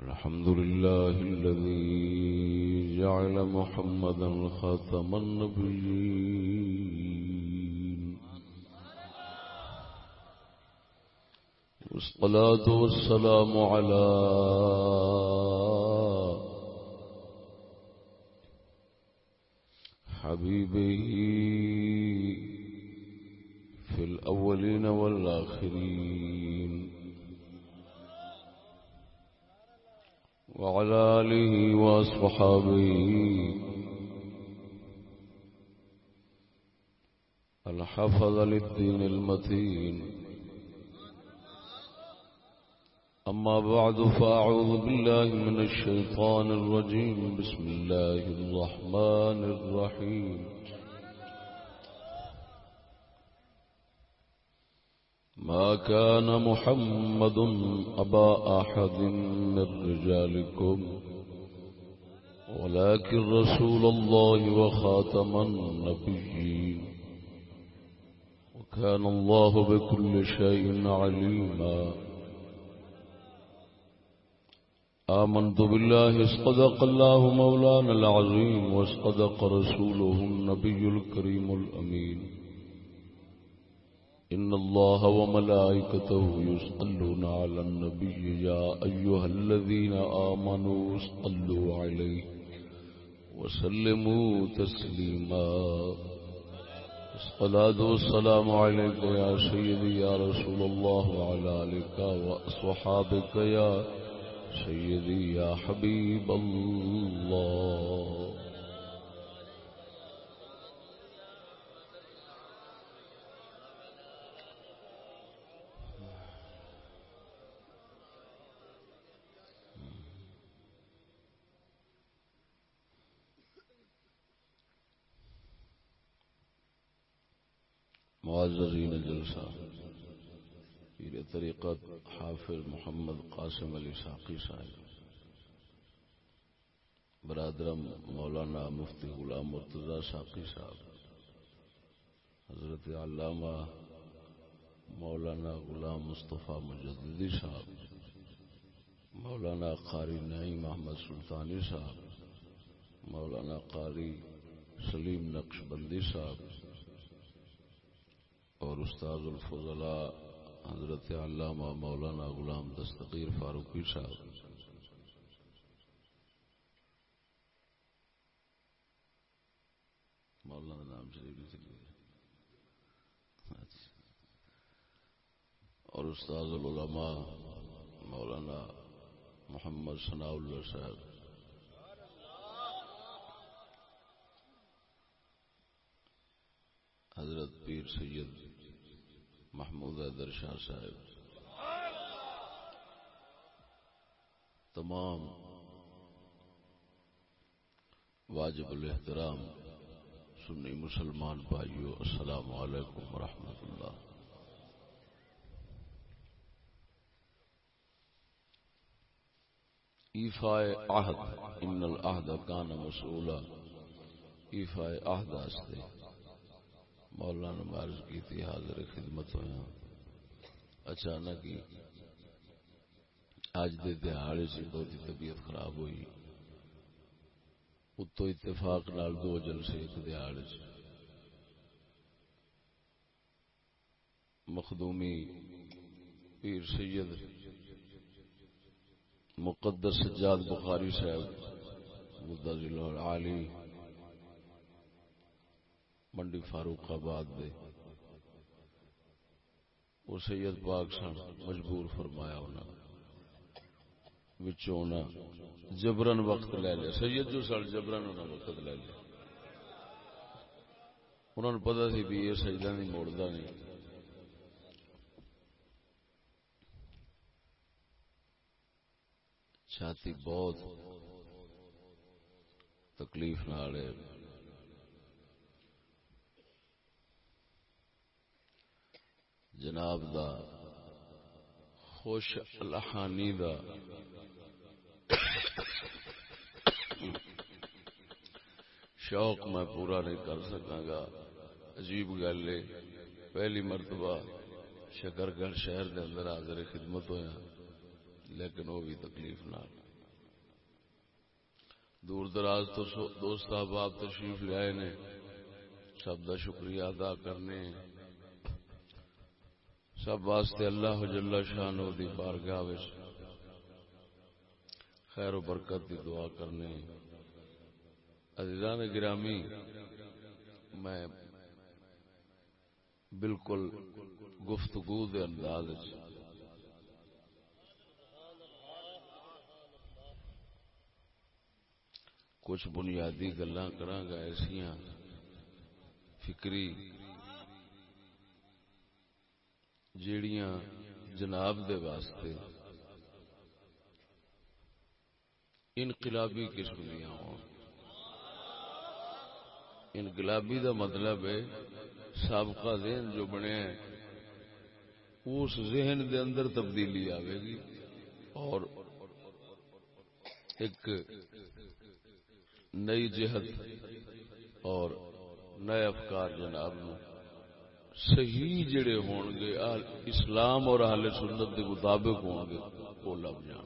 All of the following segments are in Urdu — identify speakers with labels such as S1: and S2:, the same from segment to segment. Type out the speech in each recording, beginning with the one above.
S1: الحمد لله الذي جعل محمدا خاتم النبيين. والصلاة والسلام على حبيبه في الأولين والآخرين. وعلى آله وأصحابه. الحفظ للدين المتين. أما بعد فأعوذ بالله من الشيطان الرجيم. بسم الله الرحمن الرحيم. ما كان محمد أبا أحد من رجالكم ولكن رسول الله وخاتم النبيين. وكان الله بكل شيء عليما. آمنت بالله اصدق الله مولانا العظيم واصدق رسوله النبي الكريم الأمين. إن الله وملائكته يصلون على النبي يا أيها الذين آمنوا صلوا عليه وسلموا تسليما الصلاة والسلام عليك يا سيدي يا رسول الله وعلى آلك وأصحابك يا سيدي يا حبيب الله معززین جلسہ، پیر طریقت حافظ محمد قاسم علی ساقی صاحب، برادرم مولانا مفتی غلام مرتضی ساقی صاحب، حضرت علامہ مولانا غلام مصطفیٰ مجددی صاحب، مولانا قاری نعیم محمد سلطانی صاحب، مولانا قاری سلیم نقش بندی صاحب اور استاد الفضلاء حضرت علامہ مولانا غلام دستگیر فاروقی صاحب۔ مولانا نام شریف اچھا۔ اور استاد العلماء مولانا محمد ثناء اللہ صاحب۔ حضرت پیر سید محمود حیدر شاہ صاحب۔ تمام واجب الاحترام سنی مسلمان بھائیو، السلام علیکم ورحمۃ اللہ۔ ایفائے عہد، ان العہد کان مسئولہ ایفائے عہد آستے مولانا مارز کی تھی، حاضر خدمت ہوا ہاں۔ اچانک ہی اج دے دہاڑے سے بہت طبیعت خراب ہوئی۔ اتو اتفاق نال دو جلسے ایک دہاڑے سے۔ مخدومی پیر سید مقدس سجاد بخاری صاحب مدضل عالی منڈی فاروق آباد دے۔ وہ سید پاک سن مجبور فرمایا انہوں نے۔ جبرن وقت لے لیا۔ سید جو سال جبرن انہوں وقت لے لیا۔ انہوں نے پتا سی بھی یہ سجدہ نہیں موڑتا نہیں۔ چھاتی بہت تکلیف نال جناب دا، خوش الحانی دا۔ شوق میں پورا نہیں کر سکا گا۔ عجیب گل ہے۔ پہلی مرتبہ شکر گڑھ شہر دے اندر حاضر خدمت ہویا لیکن وہ بھی تکلیف نہ دور دراز تو دوست احباب تشریف لائے نے، سب کا شکریہ ادا کرنے سب واسطے اللہ جل شان دی بارگاہ خیر و برکت دی دعا کرنے عزیزان گرامی، میں بالکل گفتگو دے انداز کچھ بنیادی گلا گا ایسا فکری جیڑیاں جناب دے واسطے انقلابی قسم دیا ہو انقلابی دا مطلب ہے سابقہ ذہن جو بنے اس ذہن دے اندر تبدیلی آئے گی اور ایک نئی جہت اور نئے افکار جناب نو صحیح جڑے ہون گے اسلام اور اہل سنت کے مطابق ہون گے، وہ لب جان۔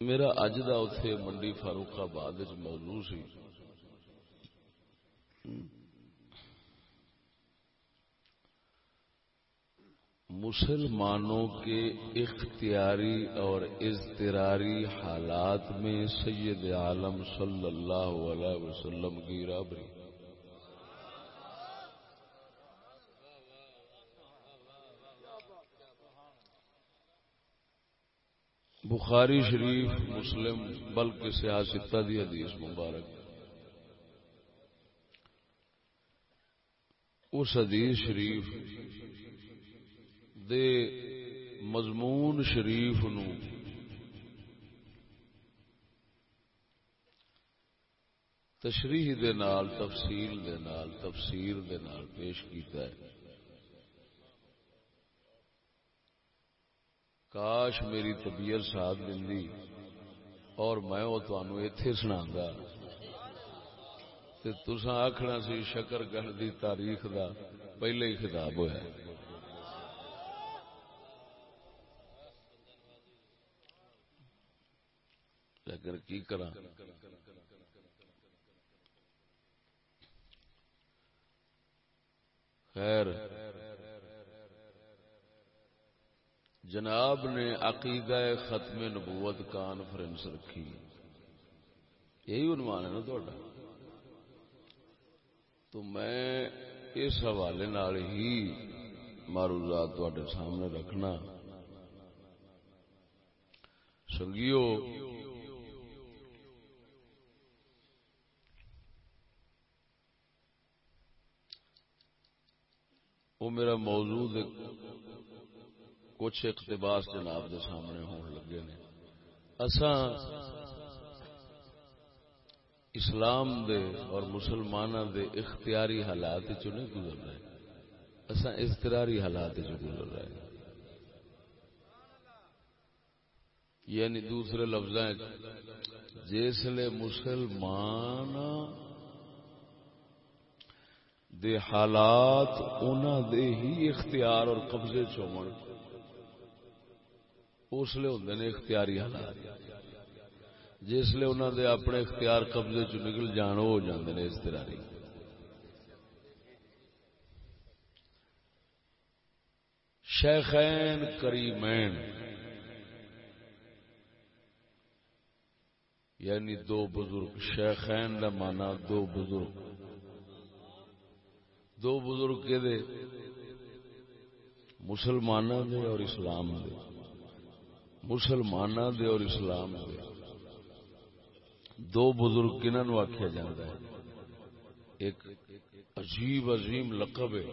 S1: میرا اج کا اتے منڈی فاروق آباد موضوع سی۔ مسلمانوں کے اختیاری اور اضطراری حالات میں سید عالم صلی اللہ علیہ وسلم کی رابری۔ بخاری شریف، مسلم، بلکہ سیاستہ دی حدیث مبارک۔ اس حدیث شریف دے مضمون شریف نو۔ تشریح دے نال، تفصیل دے نال، تفسیر دے نال پیش کیتا ہے۔ کاش میری طبیعت ساتھ دینی اور میں وہ تمہوں اتے سنا تسا آخنا سی شکر گڑھ دی تاریخ دا پہلے ہی خطاب ہوا لیکن کی کرا خیر، جناب نے عقیدہ ختم نبوت کانفرنس رکھی۔ یہی عنوان ہے نا تھوڑا تو میں اس حوالے نال ہی معروضات تے سامنے رکھنا۔ سنگیو وہ میرا موضوع کچھ اقتباس جناب دے سامنے ہون لگے نے۔ اساں اسلام دے اور مسلمانوں دے اختیاری حالات چ نہیں گزر رہے۔ اساں اضطراری حالات چ گزر رہے۔ یعنی دوسرے لفظ جسے مسلمان دے حالات انہوں دے ہی اختیار اور قبضے چومن اس لیے ہوں نے اختیاری حالات۔ جس لیے انہوں دے اپنے اختیار قبضے چ نکل جان ہو جاندے نے اس شیخین کریمین۔ یعنی دو بزرگ۔ شیخین کا مانا دو بزرگ۔ دو بزرگ کے دے مسلمانوں دے اور اسلام دے۔ مسلمان دے اور اسلام دے۔ دو بزرگ کنہوں آخیا جا ہے۔ ایک عجیب عظیم لقب ہے۔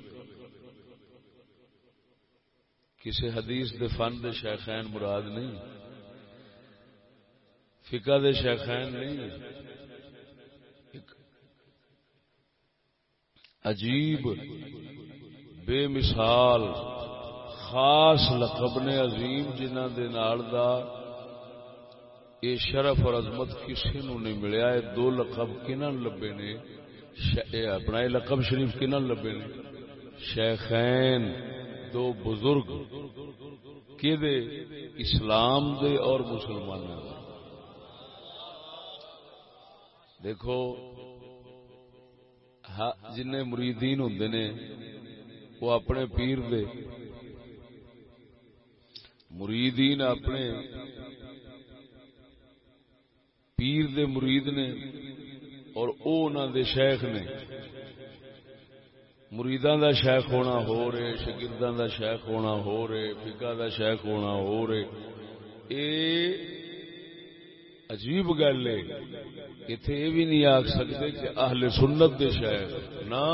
S1: کسی حدیث دے فن دے شیخین مراد نہیں۔ فقہ دے شیخین نہیں ایک عجیب، بے مثال، خاص لقب نے عظیم جنہ دے نال دا اے شرف اور عظمت کسی نو نہیں ملیا۔ اے دو لقب کنن لبے نے؟ اپنا یہ لقب شریف کنن لبے نے؟ شیخین، دو بزرگ کہ دے اسلام دے اور مسلمانوں دے؟ دیکھو ہاں، جن مریدین ہوں نے، وہ اپنے پیر دے۔ مریدین اپنے پیر دے مرید نے اور او انہوں دے شیخ نے۔ مریداں دا شیخ ہونا ہو رہے شگرداں دا شیخ ہونا ہو رہے، فقہ دا شیخ ہونا ہو رہے۔ اے عجیب گل ہے اتنے یہ بھی نہیں آخ سکتے کہ اہل سنت دے شیخ نہ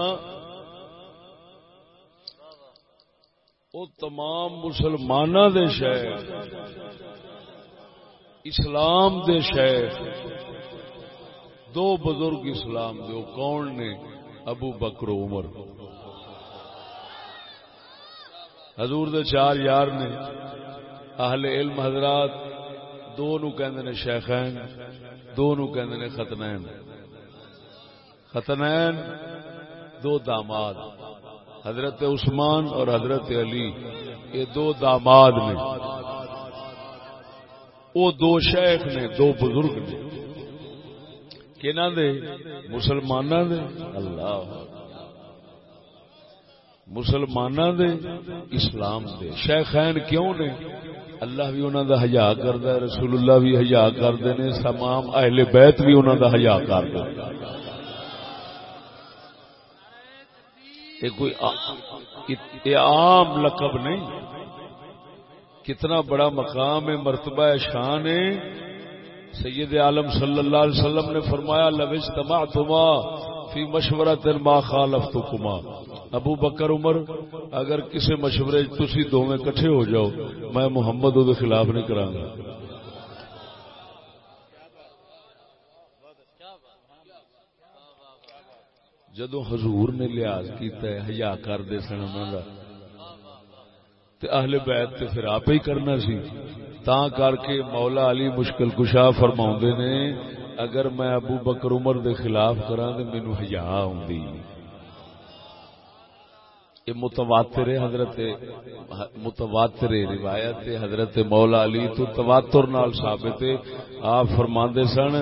S1: وہ تمام مسلمان دے شیخ اسلام دے شیخ دو بزرگ اسلام دے وہ کون نے؟ ابو بکر عمر۔ حضور دے چار یار نے، اہل علم حضرات دو نو کہندے نے شیخین دو نو کہندے نے ختنین ختنین دو داماد۔ حضرت عثمان اور حضرت علی، یہ دو داماد نے۔ وہ دو شیخ نے، دو بزرگ نے۔ کہنا دے؟ مسلمان دے۔ اللہ۔ مسلمان دے، اسلام دے۔ شیخین کیوں نے؟ اللہ بھی انہوں دا حیا کرد رسول اللہ بھی حیا کرتے ہیں تمام اہل بیت بھی انہوں دا حیا کرتے یہ کوئی عام لقب نہیں۔ کتنا بڑا مقام ہے، مرتبہ شان ہے۔ سید عالم صلی اللہ علیہ وسلم نے فرمایا لوش تما تما فی مشورہ تن ما خالف تو کما ابو بکر عمر، اگر کسی مشورے تھی دونوں کٹھے ہو جاؤ، میں محمد وہ خلاف نہیں کرا گا جدو حضور نے لحاظ کیتا ہے، حیا کرتے سن انہوں تے اہل بیت تے پھر آپ ہی کرنا سی۔ تا کر کے مولا علی مشکل کشا فرما نے، اگر میں ابو بکر عمر دے خلاف کرا تو مینو حیا آئی یہ متواتر حضرت متواتر روایت حضرت مولا علی تو تواتر نال ثابت آپ فرما سن،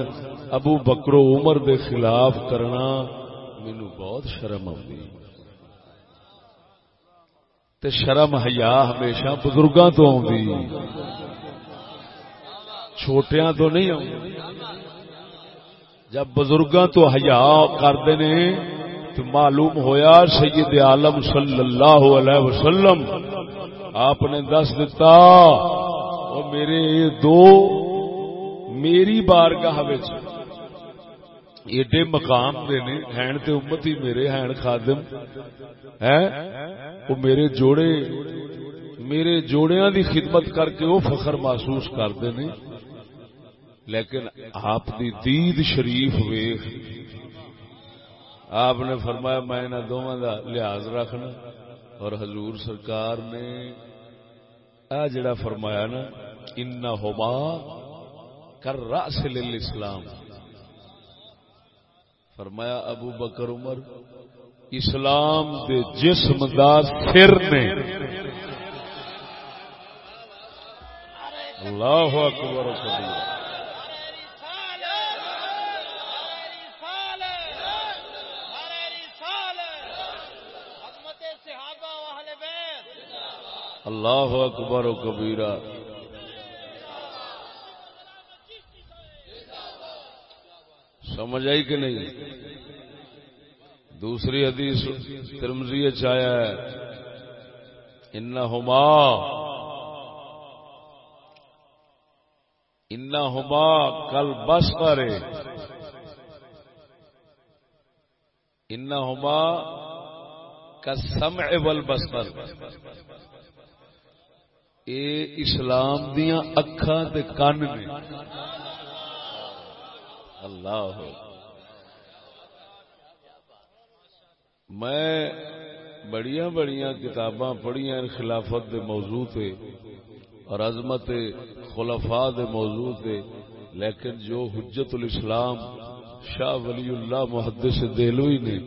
S1: ابو بکرو عمر دے خلاف کرنا مینو بہت شرم آئی تے شرم حیا ہمیشہ بزرگاں تو آئی چھوٹیاں تو نہیں آ جب بزرگاں تو حیا کرتے نے تو معلوم ہویا سید عالم صلی اللہ علیہ وسلم آپ نے دس دتا وہ میرے دو میری بارگاہ ایڈے مقام دے نے ہین تے امت ہی میرے ہین خادم ہے وہ میرے جوڑے، میرے جوڑیاں دی خدمت کر کے وہ فخر محسوس کرتے ہیں۔ لیکن آپ دی دید شریف ویخ آپ نے فرمایا میں انہوں دونوں کا لحاظ رکھنا اور حضور سرکار نے آ جڑا فرمایا نا ان ہوما کر راس اسلام فرمایا ابو بکر عمر، اسلام دے جسم دا سر نے۔ اللہ اکبر و کبیر۔ اللہ اکبر و کبیرہ۔ سمجھ آئی کہ نہیں؟ دوسری حدیث ترمزی چایا ہے۔ ان ہوما ان ہوما کل بس کرے ان ہوما کا سم بل بس پر اے اسلام دیا اکھان تے کن نے۔ اللہ۔ میں بڑیا بڑیا کتاباں پڑھیا خلافت دے موضوع تے اور عظمت خلفاء دے موضوع تے، لیکن جو حجت الاسلام شاہ ولی اللہ محدث دہلوی نے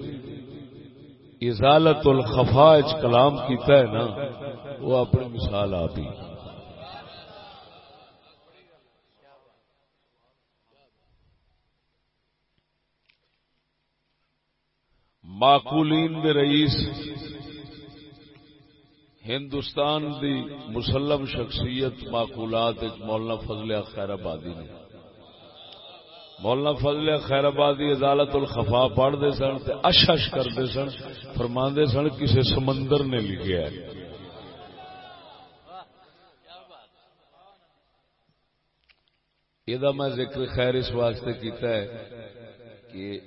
S1: ازالت الخفا کلام کیتا ہے نا وہ اپنی مثال آپ ہی۔ معقولین دے رئیس ہندوستان دی مسلم شخصیت معقولات مولانا فضل خیر آبادی نے۔ مولانا فضل خیر آبادی عدالت الخفا پڑھتے سن اش اشش کرتے سن فرما سن کسے سمندر نے لکھا ہے۔ یہ میں ذکر خیر اس واسطے کیتا ہے کہ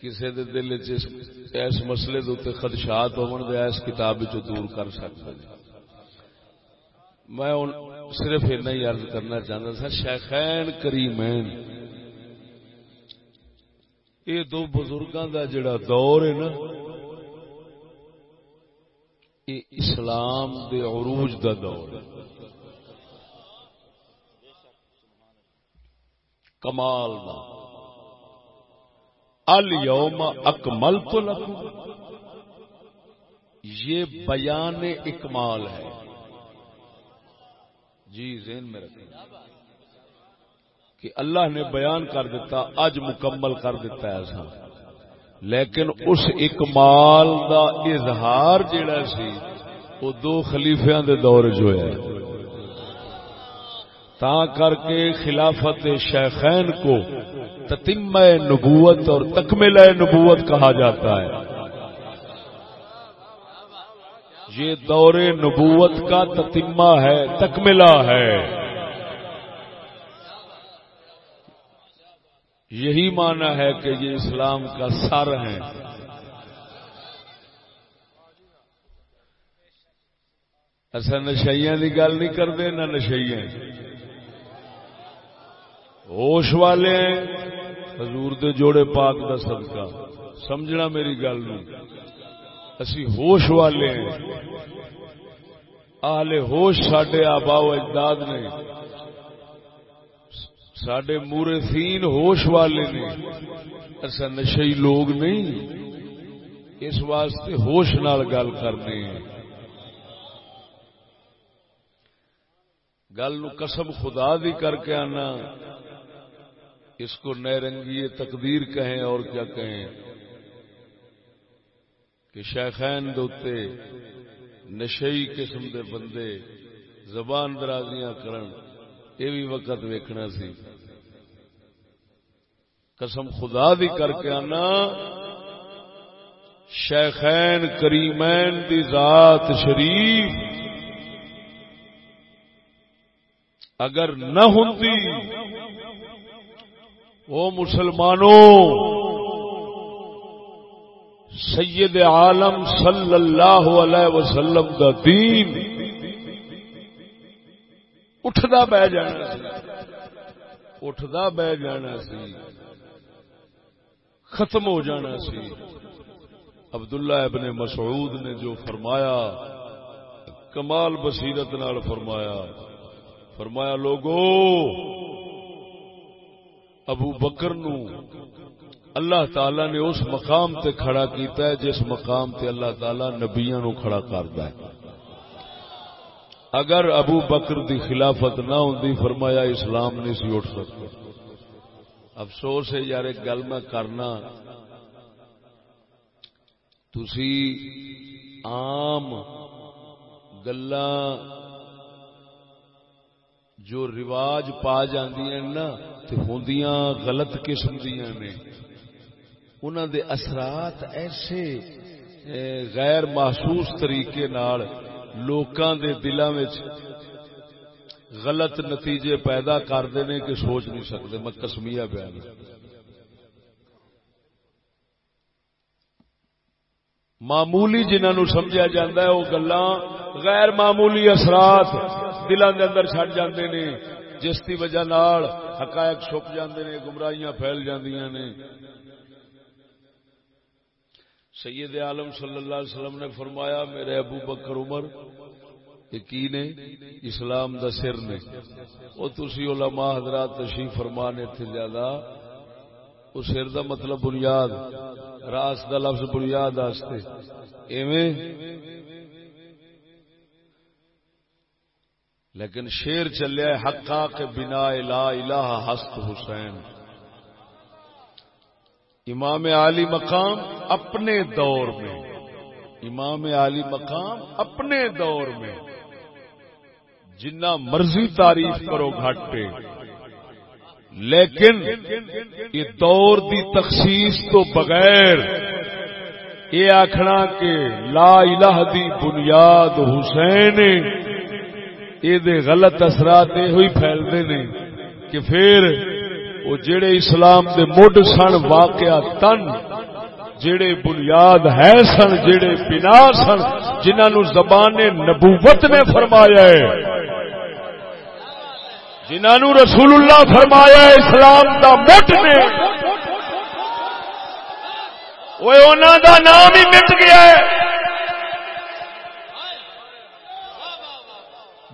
S1: کسی دے دل اس مسئلے دے خدشات ہون دے اس کتاب دور کر سکتا میں صرف اتنا ہی عرض کرنا چاہتا تھا شیخین کریمین یہ دو بزرگاں دا جڑا دور ہے نا یہ اسلام دے عروج دا دور ہے کمال دا۔ اليوم اکملت لکم۔ یہ بیان اکمال ہے۔ جی ذہن میں رکھیں۔ کہ اللہ نے بیان کر دیتا اج مکمل کر دیتا ہے ایسا۔ لیکن اس اکمال دا اظہار جڑا سی، وہ دو خلیفیاں دے دور جو ہے۔ تا کر کے خلافت شیخین کو تتم نبوت اور تکمل نبوت کہا جاتا ہے۔ یہ دور نبوت کا تتمہ ہے، تکملہ ہے۔ یہی مانا ہے کہ یہ اسلام کا سر ہے۔ اصا نشائیاں کی گل نہیں کرتے نہ نشائیاں۔ ہوش والے حضور دے جوڑے پاک دا صدقہ۔ سمجھنا میری گل نو اسی ہوش والے ہیں۔ آلے ہوش سڈے آبا اجداد نے۔ سڈے مورے سین ہوش والے نے۔ ایسا نشئی لوگ نہیں۔ اس واسطے ہوش نال گل کرنے گل نو قسم خدا دی کر کے آنا۔ اس کو نئے رنگی تقدیر کہیں اور کیا کہیں کہ شیخین دوتے نشئی قسم دے بندے زبان درازیاں کرن، یہ بھی وقت ویکھنا سی۔ قسم خدا دی کر کے آنا، شیخین کریمین دی ذات شریف اگر نہ ہوں وہ مسلمانوں سید عالم صلی اللہ علیہ وسلم دا دین اٹھدا بہ جانا سی، اٹھدا بہ جانا سی، ختم ہو جانا سی۔ عبداللہ ابن مسعود نے جو فرمایا، کمال بصیرت نال فرمایا فرمایا، لوگو ابو بکر نو اللہ تعالی نے اس مقام تے کھڑا کیتا ہے جس مقام تے اللہ تعالی نبیاں نو کھڑا کردا ہے۔ اگر ابو بکر دی خلافت نہ ہوندی، فرمایا اسلام نہیں سی اٹھ سکتا۔ افسوس ہے یار، ایک گل میں کرنا۔ تسی عام گلاں جو رواج پا جاندیاں نا تے ہوندیاں غلط قسم دیاں نے۔ انہاں دے اثرات ایسے غیر محسوس طریقے نال لوکاں دے دلاں وچ غلط نتیجے پیدا کرتے ہیں کہ سوچ نہیں سکتے میں کسمیا پیا معمولی جنہوں سمجھا جا وہ گلا غیر معمولی اثرات دلوں کے اندر چڑ جاندے نے۔ جس کی وجہ نال حقائق چھپ جاندے نے، گمراہیاں پھیل جاندیاں نے۔ سید عالم صلی اللہ علیہ وسلم نے فرمایا، میرے ابو بکر عمر کی نے؟ اسلام دا سر نے۔ وہ تسی علماء حضرات تشریف فرمانے تھے زیادہ۔ وہ سر دا مطلب بنیاد، راس دا لفظ بنیاد آستے۔ ایویں لیکن شیر چلیا حقا کے بنا لا الہ ہست حسین۔ امام علی مقام اپنے دور میں۔ امام علی مقام اپنے دور میں۔ جنہ مرضی تعریف کرو گھاٹے لیکن یہ دور دی تخصیص تو بغیر یہ آخنا کہ لا الہ دی بنیاد حسین یہ غلط اثرات یہ پھیلتے نے کہ پھر وہ جڑے اسلام دے مڈ سن واقع تن، جڑے بنیاد ہے سن، جڑے بنا سن جنہوں زبان نبوت نے فرمایا ہے۔ جنہوں رسول اللہ فرمایا ہے اسلام دا مٹ نے۔ وہ دا نام ہی مٹ گیا ہے۔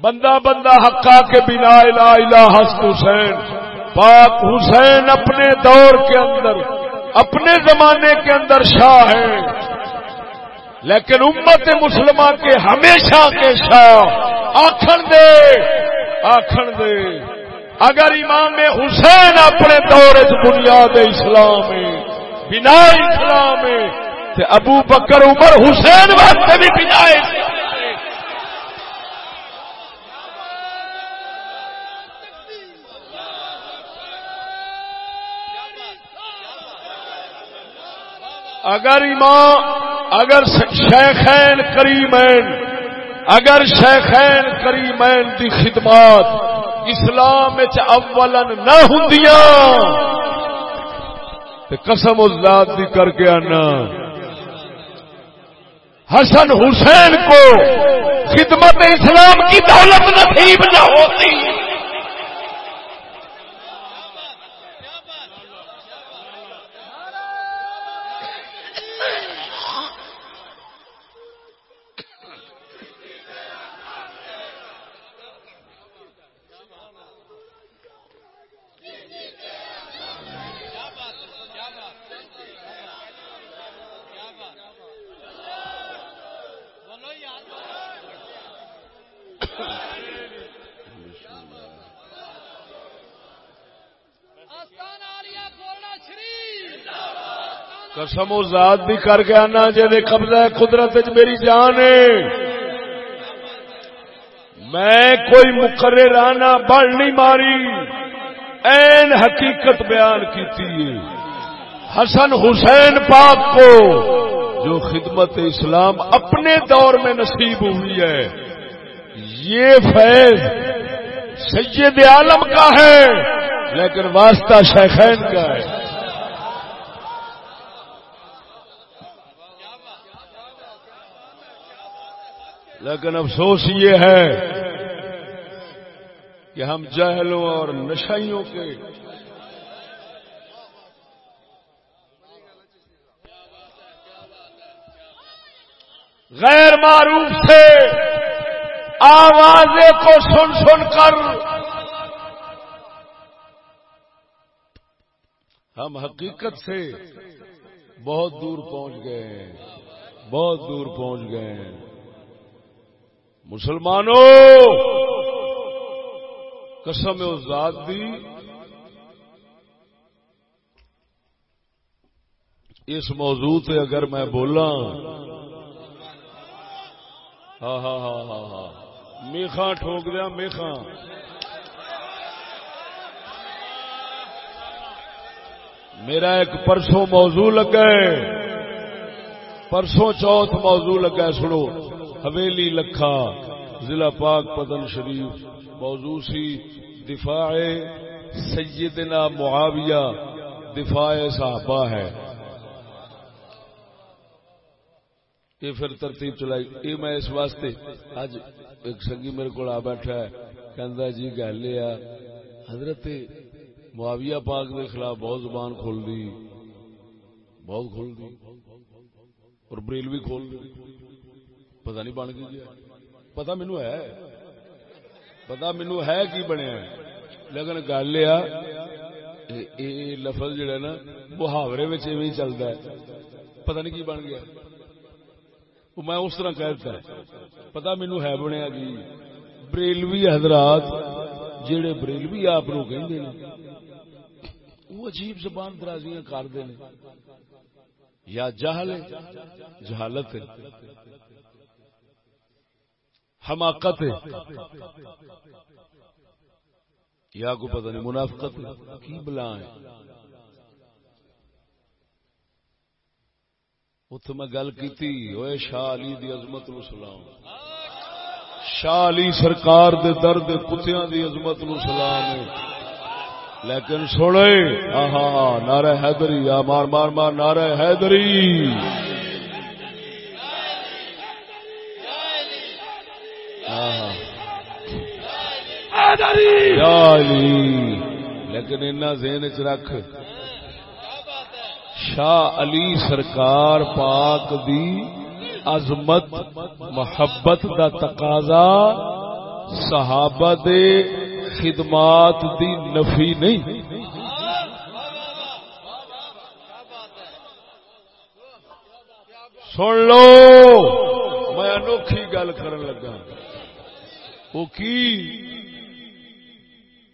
S1: بندہ بندہ حقا کے بنا الہ الہ ہست حسین۔ پاک حسین اپنے دور کے اندر، اپنے زمانے کے اندر شاہ ہے لیکن امت مسلمہ کے ہمیشہ کے شاہ۔ آخر دے آخر دے۔ اگر امام حسین اپنے دور بنیاد اسلام بنا اسلام ابو بکر عمر حسین واسطے بھی بنا اسلام۔ اگر ایمان اگر شیخین کریمین، اگر شیخین کریمین دی خدمات اسلام اولن نہ ہوں قسم ذات دی کر کے آنا۔ حسن حسین کو خدمت اسلام کی دولت نصیب نہ ہوتی۔ قسم و ذات بھی کر کے آنا جی قبضہ قدرت میری جان ہے۔ میں کوئی مقررانہ بڑھ نہیں ماری۔ این حقیقت بیان کی حسن حسین پاک کو جو خدمت اسلام اپنے دور میں نصیب ہوئی ہے، یہ فیض سید عالم کا ہے، لیکن واسطہ شیخین کا ہے۔ لیکن افسوس یہ ہے کہ ہم جہلوں اور نشائیوں کے غیر معروف سے آوازیں کو سن سن کر ہم حقیقت سے بہت دور پہنچ گئے ہیں، بہت دور پہنچ گئے ہیں۔ مسلمانوں قسم ذات دی۔ اس موضوع تے اگر میں بولا ہاں ہاں ہاں ہاں ہاں۔ میخا ٹھوک دیا میخا میرا ایک پرسوں موضوع لگا ہے۔ پرسوں چوتھ موضوع لگا ہے، سنو۔ حویلی لکھا، ضلع پاک پتن شریف، موضوع سی دفاع سیدنا معاویہ، دفاع صحابہ ہے۔ یہ پھر ترتیب چلائی۔ یہ میں اس واسطے اج ایک سنگی میرے کو آ بیٹھا ہے، کہندا جی گل یہ حضرت معاویہ پاک کے خلاف بہت زبان کھول دی، بہت کھول دی اور بریل بھی کھول دی۔ پتا نہیں بن گئی پتا مینو ہے پتا مینو ہے کی بنیا لیکن گل یہ لفظ جہا نا محاورے چلتا ہے پتا نہیں کی بن گیا میں اس طرح کہتا ہے پتا مینو ہے بنیا جی بریلوی حضرات جہے بریلوی آپ وہ عجیب زبان درازیاں کرتے ہیں یا جہل جہالت حماقت یا کو پتہ نہیں، منافقت کی بلا ات میں گل کی شاہ علی دی عظمت نو سلام۔ شاہ علی سرکار دے درد کتیاں دی عظمت نو سلام لیکن سوڑے آہا، نعرہ حیدری، آ، مار مار مار، نعرہ حیدری۔ لیکن اتنا ذہن چ رکھ۔ شاہ علی سرکار پاک دی عظمت، محبت دا تقاضا صحابہ دے خدمات دی نفی نہیں۔ سن لو، میں انوکھی گل کر لگا۔ وہ کی؟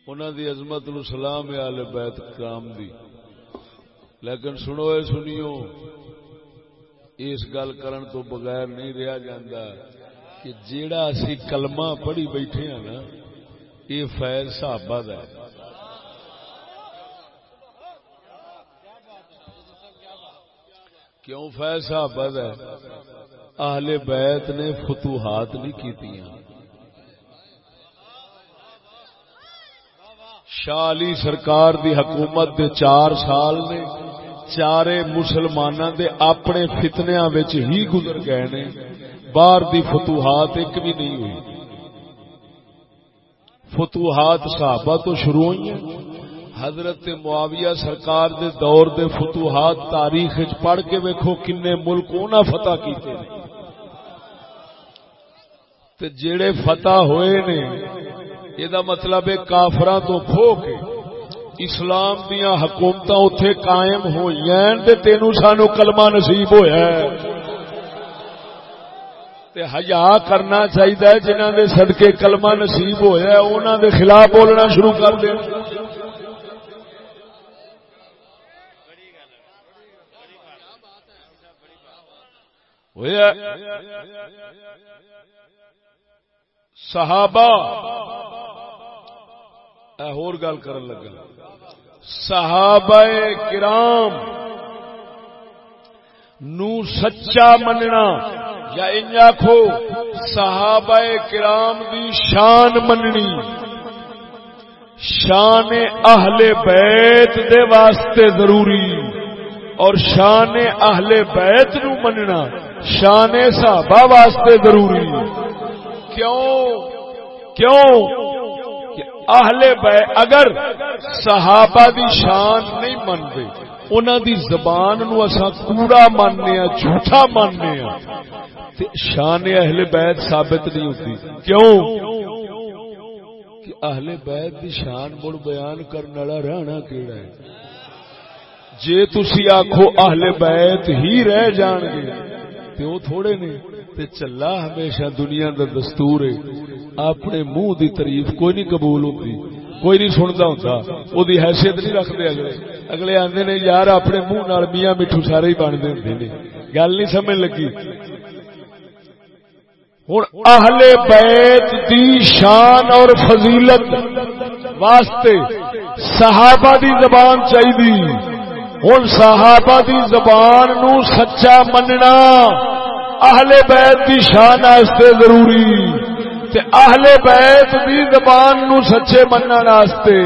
S1: انہوں دی عظمت نو سلام آل بیت کرام دی۔ لیکن سنو اے سنیو، اس گل کرن تو بغیر نہیں رہا جاندہ کہ جیڑا اسی کلمہ پڑھی بیٹھے ہیں نا یہ فیض صحابہ ہے۔ کیوں فیض صحابہ ہے؟ اہل بیت نے فتوحات نہیں کی شاہ علی سرکار دی حکومت دے چار سال نے چارے مسلمانوں دے اپنے فتنیا ہی گزر گئے نے۔ باہر دی فتوحات ایک بھی نہیں ہوئی۔ فتوحات صحابہ تو شروع ہوئی ہیں۔ حضرت معاویہ سرکار دے دور دے فتوحات تاریخ پڑھ کے ویکھو کنے ملک انہاں فتح کیتے تے جڑے فتح ہوئے نے یہ مطلب ہے کافراں تو کھو کے اسلام دیا حکومت اتے قائم ہوئی تینوں سانو کلمہ نصیب ہوا ہزا کرنا چاہیے جنہوں نے سدکے کلمہ نصیب ہوا انہوں دے خلاف بولنا شروع کر دیں صحابہ ہور گل کر لگا۔ صحابہ کرام نو سچا مننا، یا ان آخو صحابہ کرام دی شان مننی۔ شان اہل بیت دے واسطے ضروری۔ اور شان اہل بیت نو مننا، شان صحابہ واسطے ضروری۔ کیوں؟ کیوں؟ اہل بے اگر صحابہ دی شان نہیں منتے انہوں دی زبان نو اسا کوڑا ماننے ہاں جھوٹا ماننے ہاں شان اہل بیت ثابت نہیں ہوتی۔ کیوں؟ کہ اہل بیت دی شان مڑ بیان کرنے والا رہنا کیڑا ہے؟ جے تسی آکھو اہل بیت ہی رہ جان گے، تے او تھوڑے نے، تے چلا ہمیشہ دنیا دا دستور ہے۔ اپنے منہ دی تعریف کوئی نہیں قبول ہوتی کوئی نہیں سنتا ہوں وہ حیثیت نہیں رکھتے اگلے۔ اگلے آدھے نے، یار اپنے منہ نال میاں میٹھو سارے ہی بنتے ہوں گل نہیں سمجھ لگی۔ ہوں اہل بیت دی شان اور فضیلت واسطے صحابہ دی زبان چاہیے ہوں صحابہ دی زبان نو سچا مننا اہل بیت دی شان واسطے ضروری۔ تے اہل بیت دی زبان نو سچے منن واسطے۔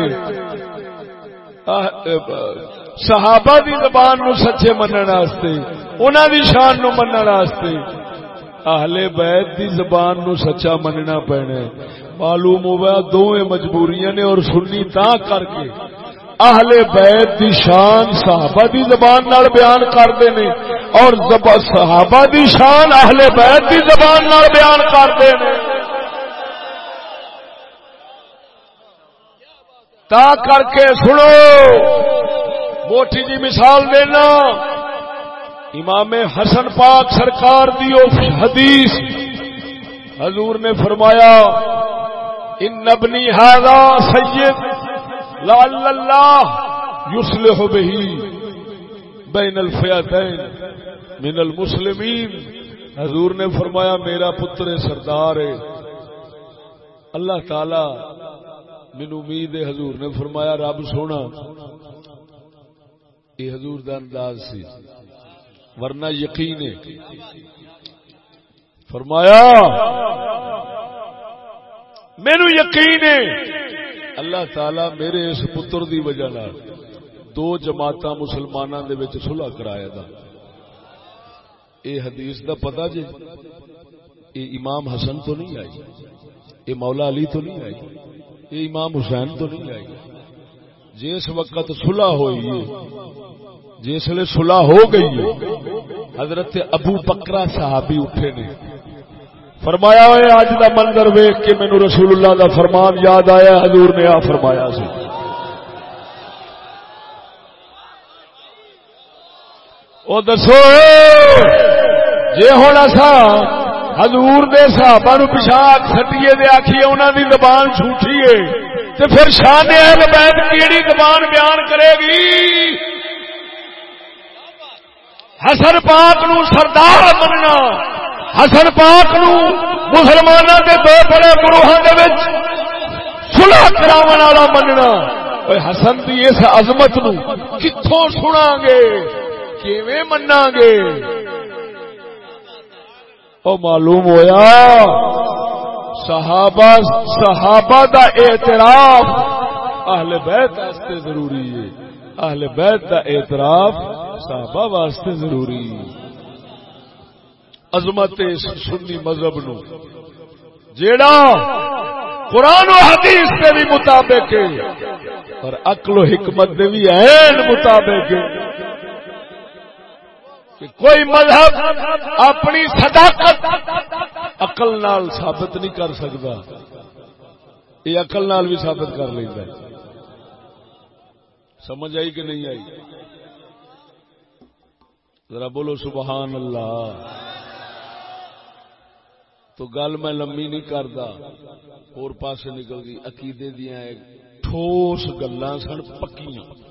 S1: صحابہ دی زبان نو سچے منن واسطے۔ انہاں دی شان نو منن واسطے۔ اہل بیت دی زبان نو سچا مننا پینا معلوم ہوا دوویں مجبوریاں نے اور سنی تا کر کے۔ اہل بیت دی شان صحابہ دی زبان نال بیان کرتے نے اور صحابہ دی شان اہل بیت دی زبان نال بیان کرتے ہیں تا کر کے سنو۔ موٹی جی مثال دینا۔ امام حسن پاک سرکار دیو حدیث۔ حضور نے فرمایا، ان نبنی ہاضا سید لال اللہ یوسل ہو بہی بین الفیاتین من المسلمین۔ حضور نے فرمایا، میرا پتر سردار ہے۔ اللہ تعالی مین امید حضور نے فرمایا رب سونا، یہ حضور دا انداز سی، ورنہ یقین فرمایا میرے یقین ہے۔ اللہ تعالی میرے اس پتر دی وجہ دو جماعت مسلمانوں کے سلح کرایا دا۔ اے حدیث دا پتا جی اے امام حسن تو نہیں آئی، اے مولا علی تو نہیں آئی۔ اے امام حسین تو نہیں آئی۔ جس وقت سلح ہوئی جس لیے سلح ہو گئی حضرت ابو بکرا صحابی اٹھے نے۔ فرمایا ہوئے اج دا منظر ویخ کے مینو رسول اللہ دا فرمان یاد آیا، حضور نے آ فرمایا سی۔ او دسو جی ہونا سا حضور دے صحابہ نو پچھاک سٹیے دے آکھیے، انہاں دی زبان جھوٹھی ہے۔ تے پھر شان اہل بیت کیڑی زبان بیان کرے گی؟ حسن پاک نو سردار مننا۔ حسن پاک نو مسلمانوں کے دو بڑے گروہاں دے وچ گروہ سلح کرا مننا۔ حسن کی اس عظمت نو کتوں سنا گے؟ کیویں منا گے؟ او معلوم ہویا۔ صحابہ صحابہ دا اعتراف اہل بیت واسطے ضروری ہے۔ اہل بیت دا اعتراف صحابہ واسطے ضروری ہے۔ عظمت سنی مذہب نو۔ جیڑا قرآن و حدیث کے بھی مطابق اور عقل و حکمت دے بھی این مطابق کہ کوئی مذہب اپنی صداقت عقل نال ثابت نہیں کر سکتا۔ یہ عقل نال بھی ثابت کر لینا سمجھ آئی کہ نہیں آئی؟ ذرا بولو سبحان اللہ۔ تو گل میں لمبی نہیں کرتا۔ اور پاس نکل گئی۔ عقیدے دیا ٹھوس گلا سن پکیاں۔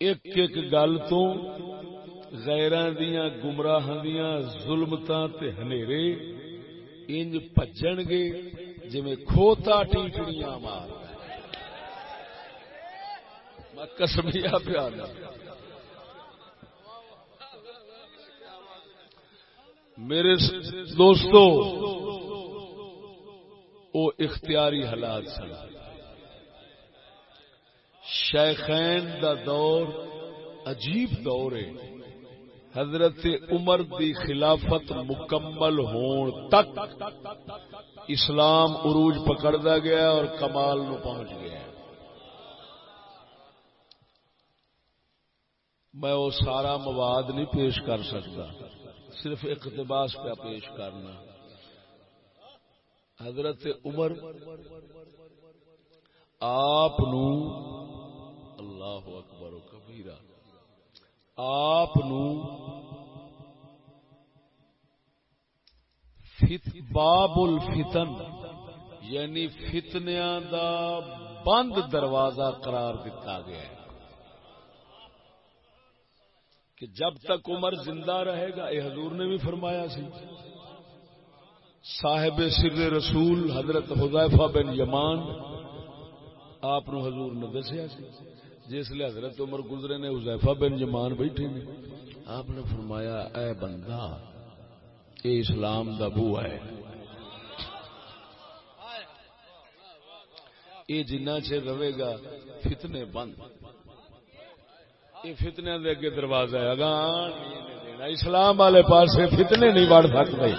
S1: ایک ایک گل تو غیران دیا گمراہ دیا ظلمت ہنیرے انج پجن گے جی کھوتا ٹیٹڑیاں مار میں کسمیا پیار میرے دوستو وہ اختیاری حالات سن۔ شیخین دا دور عجیب دور ہے۔ حضرت عمر دی خلافت مکمل ہون تک اسلام عروج پکڑتا گیا اور کمال نو پہنچ گیا۔ میں وہ سارا مواد نہیں پیش کر سکتا، صرف اقتباس پہ پیش کرنا۔ حضرت عمر، آپ اللہ اکبر و کبیرہ آپ باب الفتن یعنی فتنیا دا بند دروازہ قرار دیتا گیا ہے. کہ جب تک عمر زندہ رہے گا یہ حضور نے بھی فرمایا سی، صاحب سر رسول حضرت حضیفہ بن یمان، آپ حضور نے دسیا سی۔ جس لیے حضرت عمر گزرے نے حضیفہ بن یمان بیٹھے نے۔ آپ نے فرمایا، اے بندہ اے اسلام دا بو ہے۔ یہ جنہ چر رہے گا، فتنے بند۔ یہ فتنے دے اگے دروازہ ہے۔ اگان اسلام والے پاس فتنے نہیں بڑھ سکتے۔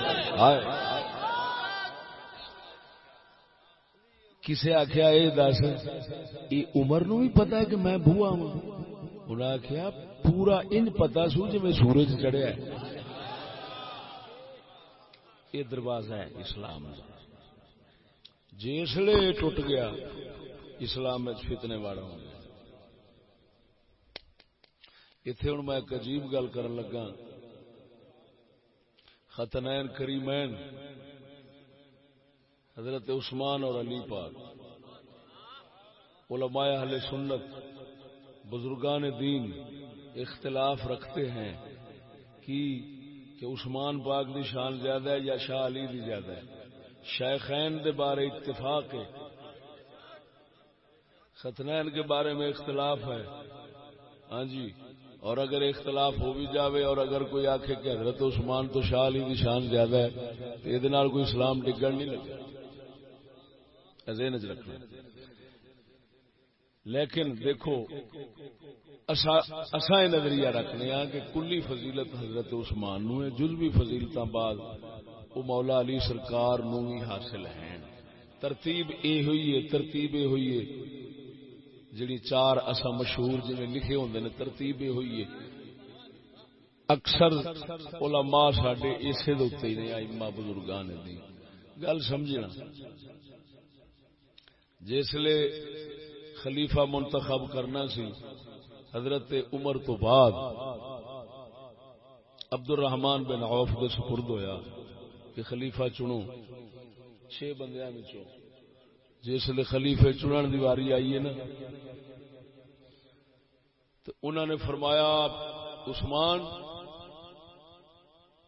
S1: کسے آخیا یہ دس یہ عمر نو بھی پتا ہے کہ میں بوا ہوں۔ انہیں آخیا پورا ان پتا سو جی میں سورج چڑھیا یہ دروازہ ہے اسلام جسے ٹوٹ گیا، اسلام میں فتنے والا ہوں اتے ہوں میں ایک عجیب گل کر لگا۔ ختنین کریمین حضرت عثمان اور علی پاک، علماء اہل سنت، بزرگان دین اختلاف رکھتے ہیں کہ کہ عثمان پاک دی شان زیادہ ہے یا شاہ علی دی زیادہ ہے۔ شیخین دے بارے اتفاق ہے۔ ختنین کے بارے میں اختلاف ہے۔ ہاں جی اور اگر اختلاف ہو بھی جاوے اور اگر کوئی آخے کہ حضرت عثمان تو شاہ علی کی شان زیادہ ہے تو یہ کوئی اسلام ڈگن نہیں لگا چ رکھنا۔ لیکن دیکھو اصا یہ نظریہ رکھنے ہاں کہ کلی فضیلت حضرت عثمان نو ہے جزوی فضیلت بعد وہ مولا علی سرکار نو ہی حاصل ہیں۔ ترتیب اے ہوئی ہے، ترتیب اے ہوئی ہے۔ جڑی چار اصا مشہور جی لکھے ہوں نے، ترتیب اے ہوئی ہے۔ اکثر علماء ساڈے اسے دے نے، ائمہ بزرگان دی۔ گل سمجھنا۔ جسلے خلیفہ منتخب کرنا سی، حضرت عمر تو بعد عبد الرحمان بن عوف دے سپرد ہویا کہ خلیفہ چنو چھ بندیاں وچوں جس خلیفے چنن دی واری آئی ہے نا۔ تو انہوں نے فرمایا، عثمان،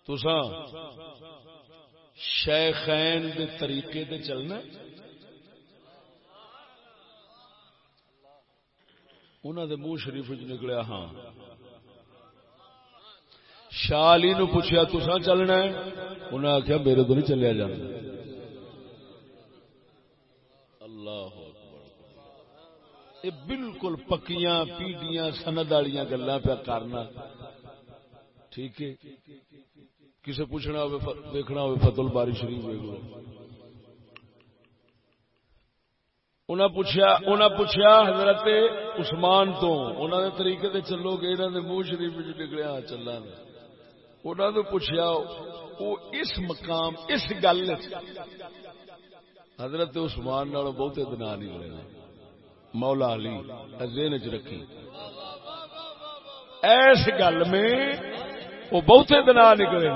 S1: تساں شیخین دے طریقے دے چلنا انہوں دے منہ شریف نکلیا ہاں۔ شاہ علی نو پوچھا تسا چلنا ہے؟ انہیں آخیا میرے تو نہیں چلیا جانا اللہ یہ بالکل پکیاں پیڈیاں سند والی گلا پہ کرنا۔ ٹھیک ہے؟ کسے پوچھنا ہو دیکھنا ہو فتل باری شریف دیکھ لو پوچھا حضرت عثمان تو انہوں نے طریقے دے چلو گے انہوں نے منہ شریف نکلیا ہاں چلا انہوں نے پوچھا وہ اس مقام، اس گل حضرت عثمان نال بہتے دن نہیں لے مولا علی ذہن چ رکھی۔ ایس گل میں وہ بہتے دن نکلے۔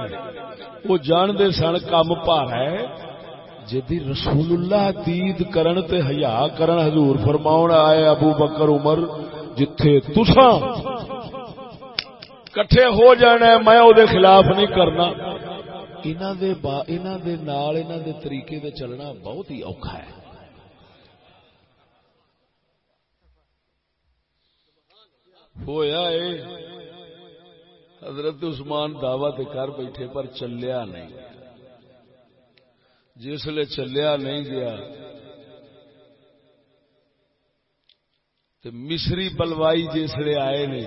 S1: وہ جانتے سن کام پار ہے جدی رسول اللہ دید کرن تے حیا کرن، حضور فرماؤن آئے ابو بکر عمر، جتھے تساں کٹھے ہو جانا ہے، میں او دے خلاف نہیں کرنا۔ انہاں دے با، انہاں دے نال، انہاں دے طریقے تے چلنا بہت ہی اوکھا ہے۔ ہویا اے، حضرت عثمان دعوت کر بیٹھے پر چلیا نہیں۔ جسل چلیا نہیں گیا تو مصری بلوائی جسے آئے نے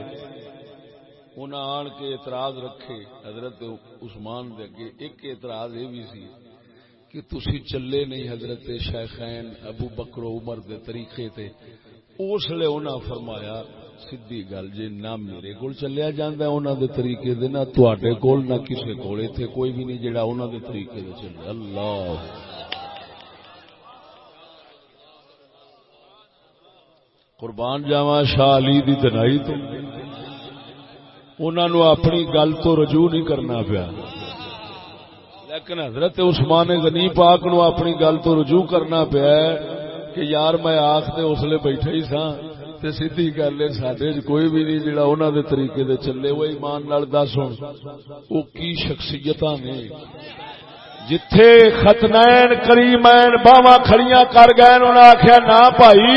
S1: انہیں آن کے اعتراض رکھے، حضرت عثمان دے اگے ایک اعتراض یہ بھی سی کہ تسی چلے نہیں حضرت شیخین ابو بکر عمر دے طریقے تے، اس لیے انہاں فرمایا سیدھی گل جی نہ میرے کول چلیا جاندا ہے، انہاں دے طریقے دے نہ تواڈے کول، نہ کسے کول۔ ایتھے کوئی بھی نہیں جڑا انہاں دے طریقے دے چلے۔ اللہ۔ قربان جاواں شاہ علی دی دنائی تو۔ انہاں نو اپنی گل تو رجوع نہیں کرنا پیا۔ لیکن حضرت عثمان غنی پاک نو اپنی گل تو رجوع کرنا پیا کہ یار میں آخ تے اس بیٹھا ہی سا تے سیدھی گل ہے، ساڈے کوئی بھی نہیں جڑا انہاں دے طریقے دے چلے، وہ ایمان نال دس ہن او کی شخصیتاں نے؟ جتھے ختنین، کریمین، باواں کھڑیاں کر گئے انہاں آکھیا نا بھائی!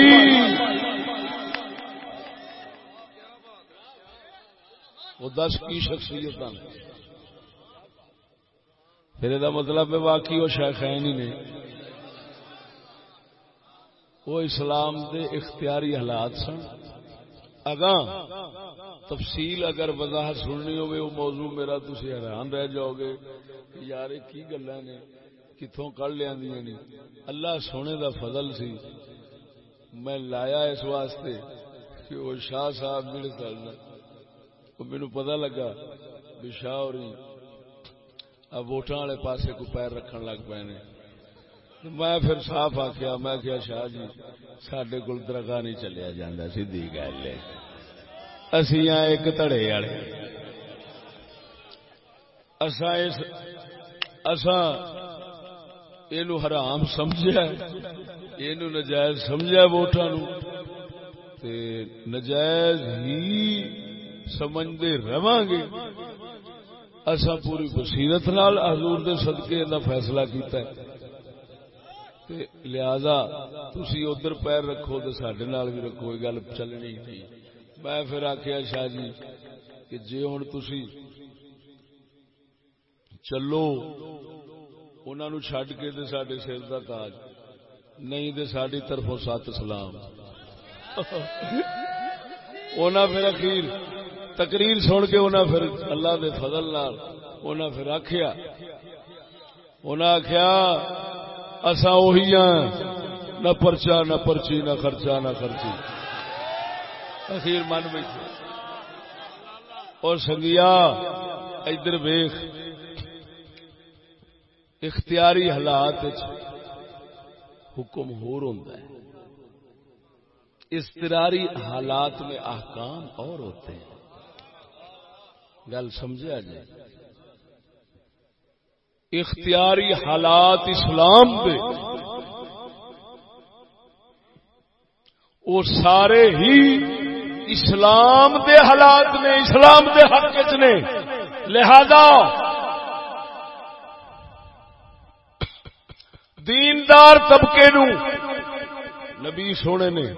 S1: وہ دس کی شخصیت پھر یہ مطلب ہے، واقعی وہ شیخین ہی نے وہ اسلام دے اختیاری حالات سن۔ اگاں تفصیل اگر وضاحت سننی ہوگی وہ موضوع میرا تھی حیران رہ جاؤ گے کہ یار کی گلا نے کتوں کڑ لیا اللہ سونے دا فضل سی۔ میں لایا اس واسطے کہ وہ شاہ صاحب میرے سال مینو پتا لگا بھی شاہ اور اب ووٹان والے پاسے کو پیر رکھن لگ پے نے۔ میں پھر صاف آخیا میں کیا شاہ جی سڈے کول درگاہ نہیں چلیا جا سی گل اسی ہاں ایک تڑے والے۔ یہ حرام سمجھا یہ نجائز سمجھا ووٹان تے نجائز ہی سمجھتے رہاں گے۔ اصا پوری بصیرت نال حضور دے صدقے دا فیصلہ کیتا ہے۔ تے لہذا تسی ادھر پیر رکھو تو سڈے نال بھی رکھو یہ گل چلنی نہیں میں پھر آخیا شاہ جی کہ جی ہوں تسی چلو انہوں چڈ کے تے سڈے سر کا تاج، نہیں تے ساری طرفوں سات سلام۔ انہاں پھر اخیر تقریر سن کے انہاں پھر اللہ دے فضل نال انہاں پھر آخیا انہاں آخیا اسا وہی ہاں۔ نہ پرچا، نہ پرچی، نہ خرچہ، نہ خرچی۔ اخیر من بیٹھے۔ اور سنگیا، ادھر ویخ اختیاری حالات حکم ہور ہوتا ہے۔ استراری حالات میں احکام اور ہوتے ہیں۔ گل سمجھا جائے۔ اختیاری حالات اسلام دے۔ وہ سارے ہی اسلام دے حالات نے، اسلام دے حق نے۔ لہذا دیندار طبقے نو نبی سونے نے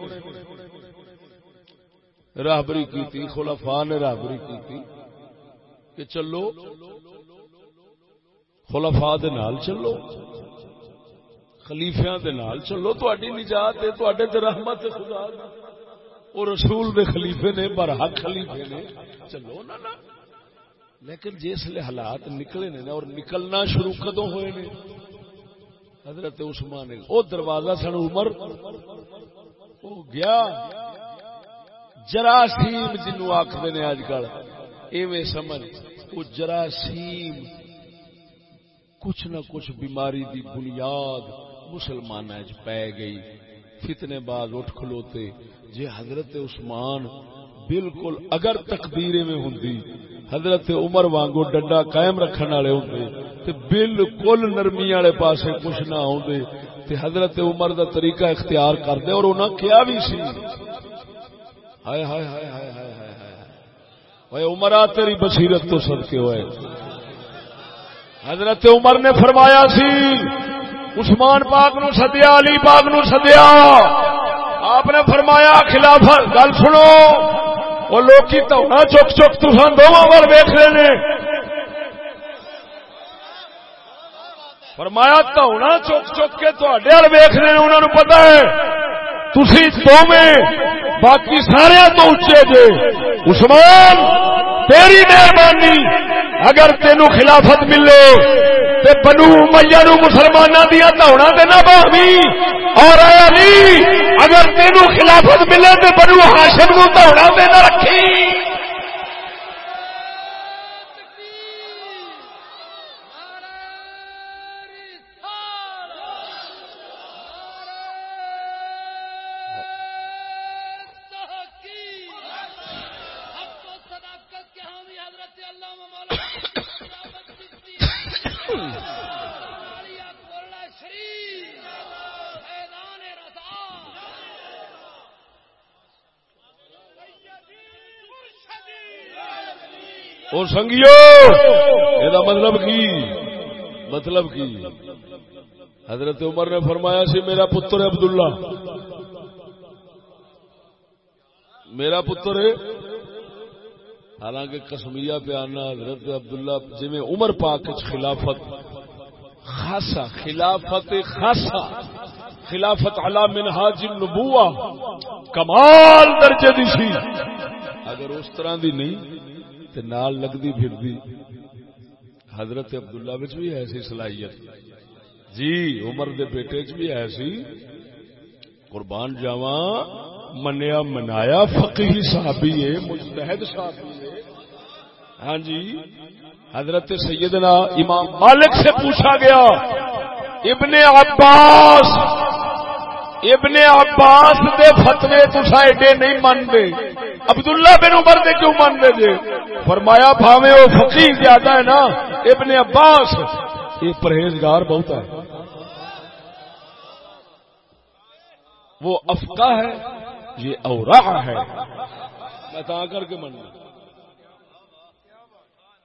S1: راہبری کی خلفا نے راہبری کی کہ چلو خلفا دے نال چلو، خلیفیاں دے نال چلو تہاڈی نجات ہے تہاڈے تے رحمت خدا دی۔ رسول دے خلیفے نے، برحق خلیفے نے، چلو نا نا۔ لیکن جس لیے حالات نکلے نے اور نکلنا شروع کدوں ہوئے نے؟ حضرت عثمان نے او دروازہ سن عمر، او گیا۔ جراثیم جنو آخر نے اج کل، ایویں سمجھ وہ جراثیم کچھ نہ کچھ بیماری دی بنیاد مسلمان پی گئی۔ فتنے باز اٹھ کھلوتے۔ جے حضرت عثمان بالکل اگر تقدیر میں ہوں حضرت عمر وانگو ڈنڈا قائم رکھنے والے ہوں بالکل نرمی والے پاسے کچھ نہ آدھے تے حضرت عمر دا طریقہ اختیار کرتے اور انہاں کیا بھی سی؟ ہائے ہائے ہائے ہائے ہائے ہائے ہائے عمرہ تیری بصیرت تو سد کے ہوئے۔ حضرت عمر نے فرمایا سی، عثمان پاک نو سدیا، علی پاک نو سدیا۔ آپ نے فرمایا، خلاف گل سنو۔ وہ لوگ چک چک تسان دونوں بار ویخ رہے ہیں فرمایا تونا چک چک کے تے ویخ رہے ہیں انہوں نے پتا ہے۔ تھی دونوں، باقی سارے تو اچے جے۔ عثمان تیری مہربانی، اگر تینو خلافت ملے تے بنو میاں نو مسلمانوں دیا دوڑا دینا بہمی اور علی اگر تینو خلافت ملے تے بنو ہاشم نو دوڑا دینا رکھی۔ اور سنگیو، یہ مطلب کی؟ مطلب کی؟ حضرت عمر نے فرمایا سی، میرا پتر عبداللہ۔ میرا پتر، حالانکہ کسمیا پیانا حضرت عبداللہ جی عمر پاک خلافت، خاصا خلافت خاصا خلافت علا منہاج النبوہ، کمال درجے دی سی۔ اگر اس طرح دی نہیں تے نال لگدی پھردی حضرت عبداللہ وچ بھی ایسی صلاحیت۔ جی عمر دے بیٹے چ بھی ایسی قربان جاواں، منیا منایا فقیہ صحابی ہے، مجتہد صحابی ہے۔ ہاں جی حضرت سیدنا امام مالک سے پوچھا گیا، ابن عباس ابن عباس دے فتوے تسا ایڈے نہیں مانتے عبداللہ بن عمر دے کیوں مانتے جے؟ فرمایا بھاوے وہ فقی زیادہ ہے نا۔ ابن عباس، یہ پرہیزگار بہت ہے۔ وہ افقا ہے، یہ اور ہے۔ میں تا کر کے من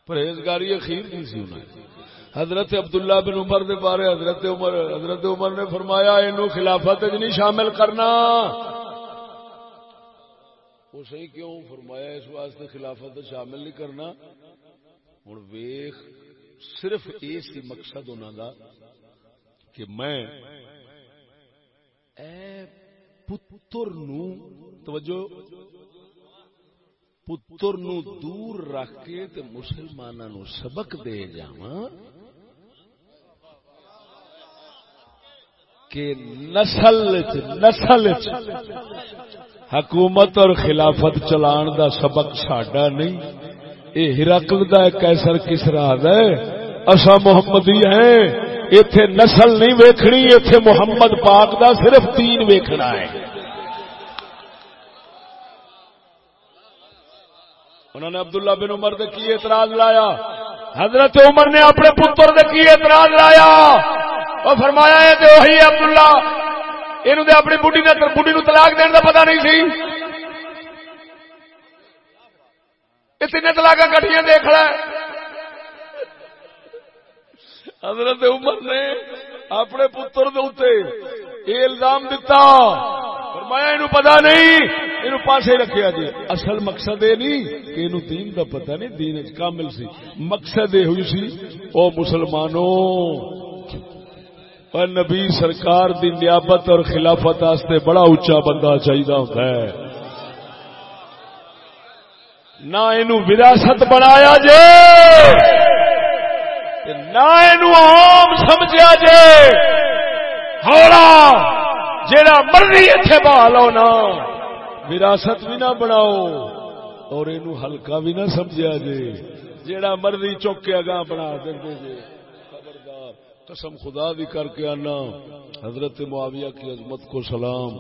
S1: پرہیزگاری اخیر کی سی انہیں حضرت عبداللہ بن عمر دے بارے حضرت عمر حضرت عمر نے فرمایا انہوں خلافت نہیں شامل کرنا۔ وہ صحیح کیوں فرمایا، اس واسطے خلافت شامل نہیں کرنا۔ ہوں ویخ صرف یہ سی مقصد انہوں دا کہ میں اے پتر نو، توجہ، پتر نو دور رکھ کے تے مسلمانوں نو سبق دے جاواں۔ کہ نسل نسل حکومت اور خلافت چلان دا سبق ساڈا نہیں۔ اے ہرقل دا کیسر کس راہ ہے اسا محمدی ہیں۔ ایتھے نسل نہیں ویکھنی، ایتھے محمد پاک دا صرف تین ویکھنا ہے۔ انہوں نے عبداللہ بن عمر دے کی اعتراض لایا؟ حضرت عمر نے اپنے پتر دے کی اعتراض لایا؟ اور فرمایا ہے تو وہی عبداللہ یہ اپنی بڑھی نے بڑھی نو طلاق دین کا پتا نہیں سی۔ یہ تین طلاق کٹیاں دیکھ ل حضرت عمر نے اپنے پتر دے یہ الزام دتا۔ فرمایا یہ پتا نہیں یہ پاسے رکھا جی۔ اصل مقصد یہ نہیں کہ یہ دین کا پتا نہیں، دین کامل سی۔ مقصد یہ ہوئی سی، او مسلمانوں اور نبی سرکار دی نیابت اور خلافت آستے بڑا اچا بندہ چاہیے ہوتا ہے۔ نہ یہ وراثت بنایا جے نہ یہ عام سمجھا جے۔ ہولا جیڑا مرضی اتنے بہالو نا، وراثت بھی نہ بناؤ اور یہ ہلکا بھی نہ سمجھا جے۔ جیڑا مرضی چوک کے اگاں بنا دے جے۔ قسم خدا بھی کر کے آنا۔ حضرت معاویہ کی عظمت کو سلام۔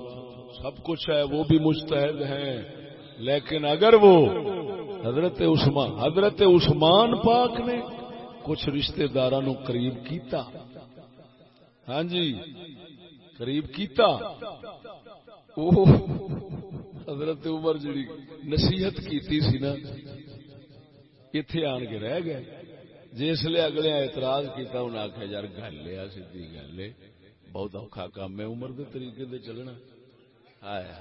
S1: سب کچھ ہے، وہ بھی مستحد ہیں۔ لیکن اگر وہ حضرت عثمان حضرت عثمان پاک نے کچھ رشتہ دار قریب کیتا۔ ہاں جی قریب کیتا۔ او حضرت عمر جڑی نصیحت کیتی سی نا اتے آن کے رہ گئے۔ جس لیے اگلے اعتراض کیا انہیں آخیا یار گل لیا سی گل بہت اوکھا کام ہے، عمر کے طریقے دے چلنا۔ ہائے۔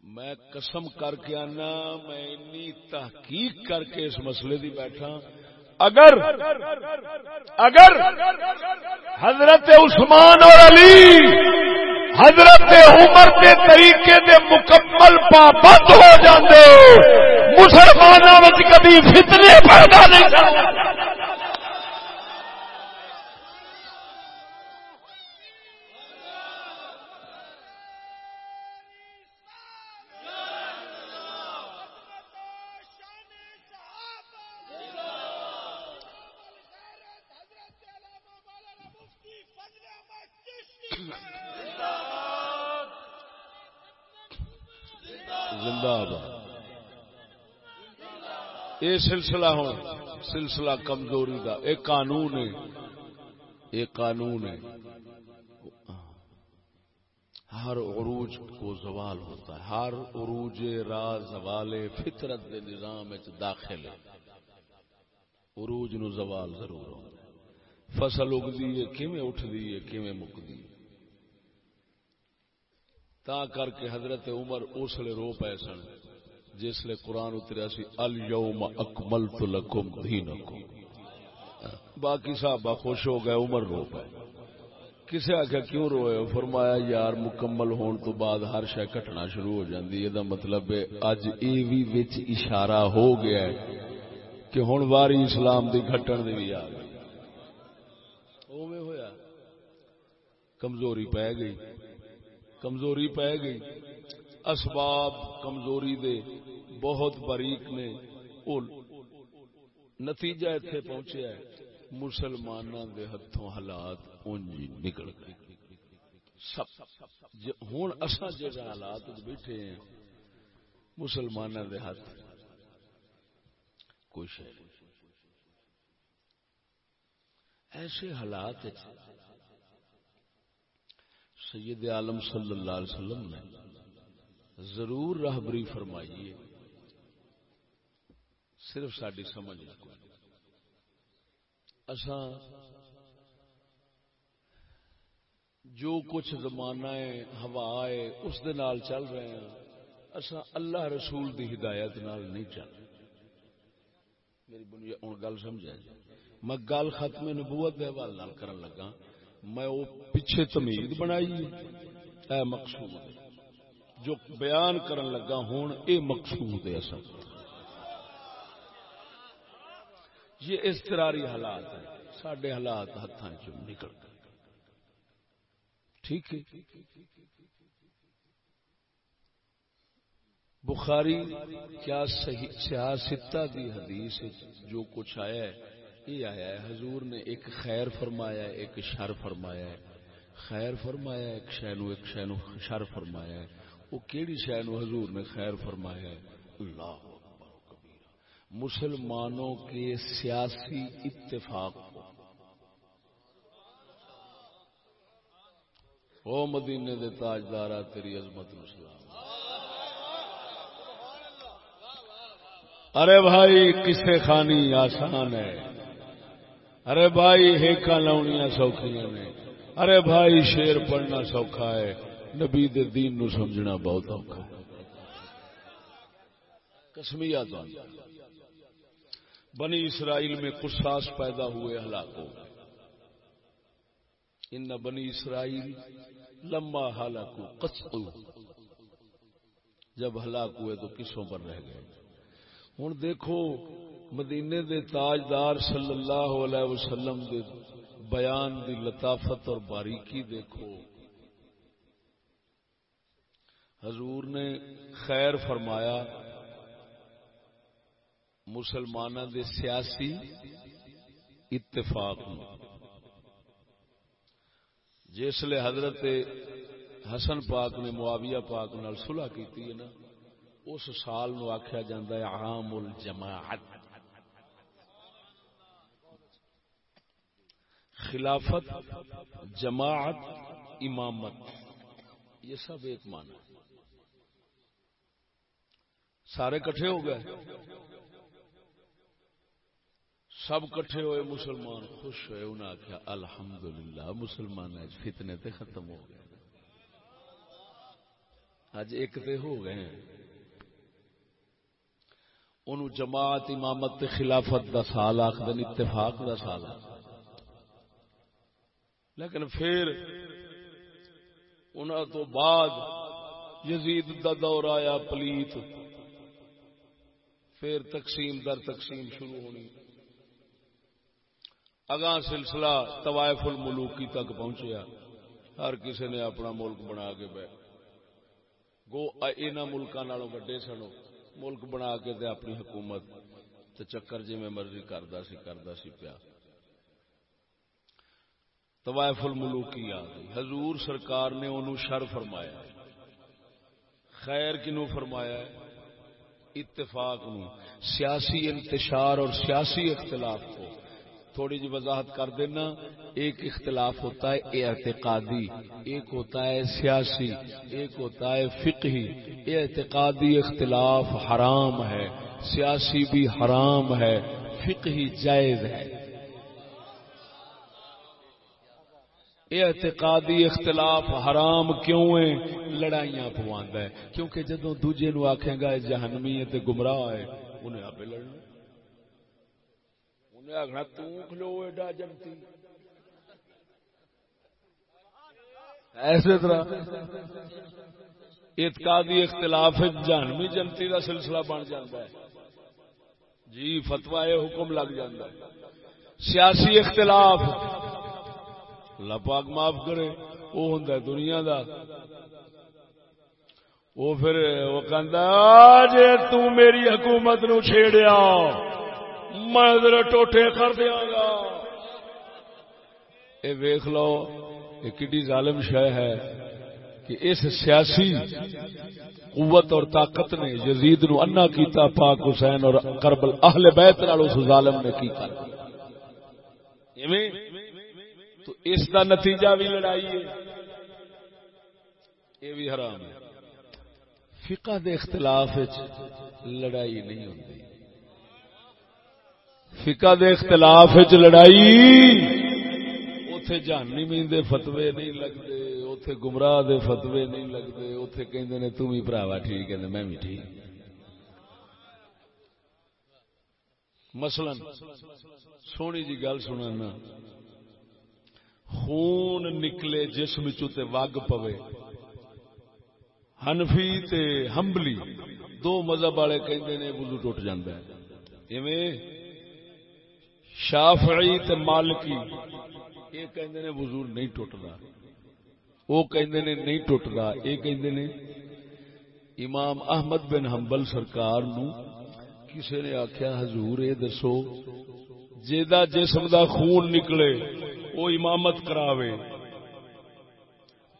S1: میں قسم کر کے آنا، میں انی تحقیق کر کے اس مسئلے دی بیٹھا۔ اگر اگر حضرت عثمان اور علی حضرت عمر کے طریقے دے مکمل پابند ہو جاندے مسلمانوں میں کبھی فتنے پیدا نہیں یہ سلسلہ ہوں سلسلہ کمزوری کا ایک قانون ہے۔ ایک قانون ہے۔ ہر عروج کو زوال ہوتا ہے۔ ہر عروج راز زوال فطرت کے نظام داخل ہے۔ عروج نو زوال ضرور ہوتا ہے۔ فصل اگتی ہے، کیویں اٹھتی ہے، کیویں مکتی ہے۔ تا کر کے حضرت عمر اس لیے رو پے سن۔ جس لیے قرآن اتریا سی الیوم اکملت لکم دینکم. باقی صحابہ خوش ہو گئے، عمر رو پائے کسے آخیا کیوں روئے فرمایا، یار، مکمل ہون تو بعد ہر شے کٹنا شروع ہو جاندی یہ مطلب ہے، اج ای وی وچ اشارہ ہو گیا ہے کہ ہن واری اسلام دی گھٹن دی بھی آ گئی۔ اوویں ہویا۔ کمزوری پے گئی۔ کمزوری پے گئی۔ اسباب کمزوری دے۔ بہت باریک نے نتیجہ اتنے پہنچیا ہے۔ مسلمانوں دے ہاتھوں حالات اونجی نکل گئے۔ ہوں اصا جگہ حالات بیٹھے ہیں مسلمانوں دے ہاتھ۔ کچھ ایسے حالات سید عالم صلی اللہ علیہ وسلم نے ضرور راہبری فرمائی ہے۔ صرف ساری سمجھ اساں جو کچھ زمانہ ہے، ہوا ہے، اس دے نال چل رہے ہیں، اساں اللہ رسول دی ہدایت نال نہیں چل میری بنیا ہوں گل سمجھا جی؟ میں گل ختم نبوت دے حوالے نال کرن لگا۔ میں وہ پیچھے تمید بنائی۔ اے مقصود جو بیان کرن لگا ہوں اے مقصود ہے اصل یہ استراری حالات ہیں۔ سڈے حالات ہاتھوں چ نکل گئے۔ ٹھیک ہے؟ بخاری کیا سیاستہ دی حدیث جو کچھ آیا ہے؟ یہ آیا ہے، حضور نے ایک خیر فرمایا ہے، ایک شر فرمایا ہے۔ خیر فرمایا ہے، ایک شہنو ایک شہنو شر فرمایا ہے۔ وہ کیڑی شہنو حضور نے خیر فرمایا ہے؟ اللہ۔ مسلمانوں کے سیاسی اتفاق کو۔ او مدینے دے تاجدارا تیری عظمت مسلم ارے بھائی کسے خانی آسان ہے۔ ارے بھائی ہیکا لاؤنیاں سوکھیاں نے۔ ارے بھائی شیر پڑھنا سوکھا ہے۔ نبی دے دین نو سمجھنا بہت اوکھا ہے۔ کسمیا تو بنی اسرائیل میں قصاص پیدا ہوئے ہلاک ہو گئے ان بنی اسرائیل لمبا ہلاکو قصو جب ہلاک ہوئے تو کسوں پر رہ گئے۔ ہوں دیکھو، مدینے دے تاجدار صلی اللہ علیہ وسلم دے بیان دی لطافت اور باریکی دیکھو۔ حضور نے خیر فرمایا مسلمانوں دے سیاسی اتفاق جسل حضرت حسن پاک نے معاویہ پاک نال صلح کیتی ہے نا، اس سال نو آخیا جاتا ہے عام الجماعت۔ خلافت، جماعت، امامت، یہ سب ایک معنی سارے کٹھے ہو گئے؟ سب کٹھے ہوئے مسلمان خوش ہوئے انہیں آخیا الحمد للہ مسلمان فتنے تے ختم ہو گئے اج ایک تے ہو گئے ان جماعت امامت تے خلافت دا سال آخد اتفاق دا سال لیکن پھر انہوں تو بعد یزید دا دور آیا، پلیت۔ پھر تقسیم در تقسیم شروع ہونی۔ اگاں سلسلہ طوائف الملوکی تک پہنچیا۔ ہر کسی نے اپنا ملک بنا کے بہ گو ان ملکوں وڈے سنو۔ ملک بنا کے دے اپنی حکومت تے چکر جی میں مرضی کردا سی کردا سی پیا۔ طوائف الملوکی آ گئی حضور سرکار نے انہوں شر فرمایا۔ خیر کنو فرمایا اتفاق نو سیاسی انتشار اور سیاسی اختلاف کو تھوڑی جی وضاحت کر دینا، ایک اختلاف ہوتا ہے اعتقادی، ایک ہوتا ہے سیاسی، ایک ہوتا ہے فقہی۔ اعتقادی اختلاف حرام ہے، سیاسی بھی حرام ہے، فقہی جائز ہے۔ اعتقادی اختلاف حرام کیوں ہے؟ لڑائیاں پواندا ہے، کیونکہ جدوں دوجے نو آکھے گا جہنمی ہے تے گمراہ ہے، انہیں آپ لڑنا۔ آخنا تلو ایڈا جنتی ایسے طرح اعتقادی اختلاف جہنمی جنتی کا سلسلہ بن جاتا ہے۔ جی فتوا یہ حکم لگ جاتا ہے۔ سیاسی اختلاف لپاک معاف کرے، وہ ہوں دنیا دا۔ وہ پھر وہ کہ جی تیری حکومت نو چھیڑیا۔ میں ٹوٹے کر دیا گا۔ یہ ویخ لو یہ کڈی ظالم شہ ہے کہ اس سیاسی قوت اور طاقت نے یزید نو انا کیتا، پاک حسین اور کربل اہل بیت نال اس ظالم نے کی کر تو اس دا نتیجہ بھی لڑائی ہے۔ یہ بھی حرام ہے۔ فقہ دے اختلاف لڑائی نہیں ہوتی فقہ دے اختلاف لڑائی۔ اتے جانی مین دے فتوے نہیں لگتے اتے گمراہ دے فتوے نہیں لگتے اتے کہندے نے تم ہی بھراوا ٹھیک ہے میں بھی ٹھیک۔ مثلا سونی جی گل سننا خون نکلے جسم چوتے وگ پوے۔ ہنفی تے ہمبلی دو مذہب والے کہندے نے وضو ٹوٹ جاندا ہے۔ ایویں شافعی تے مالکی۔ یہ کہندے نے وضو نہیں ٹوٹدا وہ کہندے نے نہیں ٹوٹدا یہ کہندے نے امام احمد بن حنبل سرکار نو کسی نے آخیا حضور یہ دسو، جیدا جسم دا خون نکلے، وہ امامت کراوے۔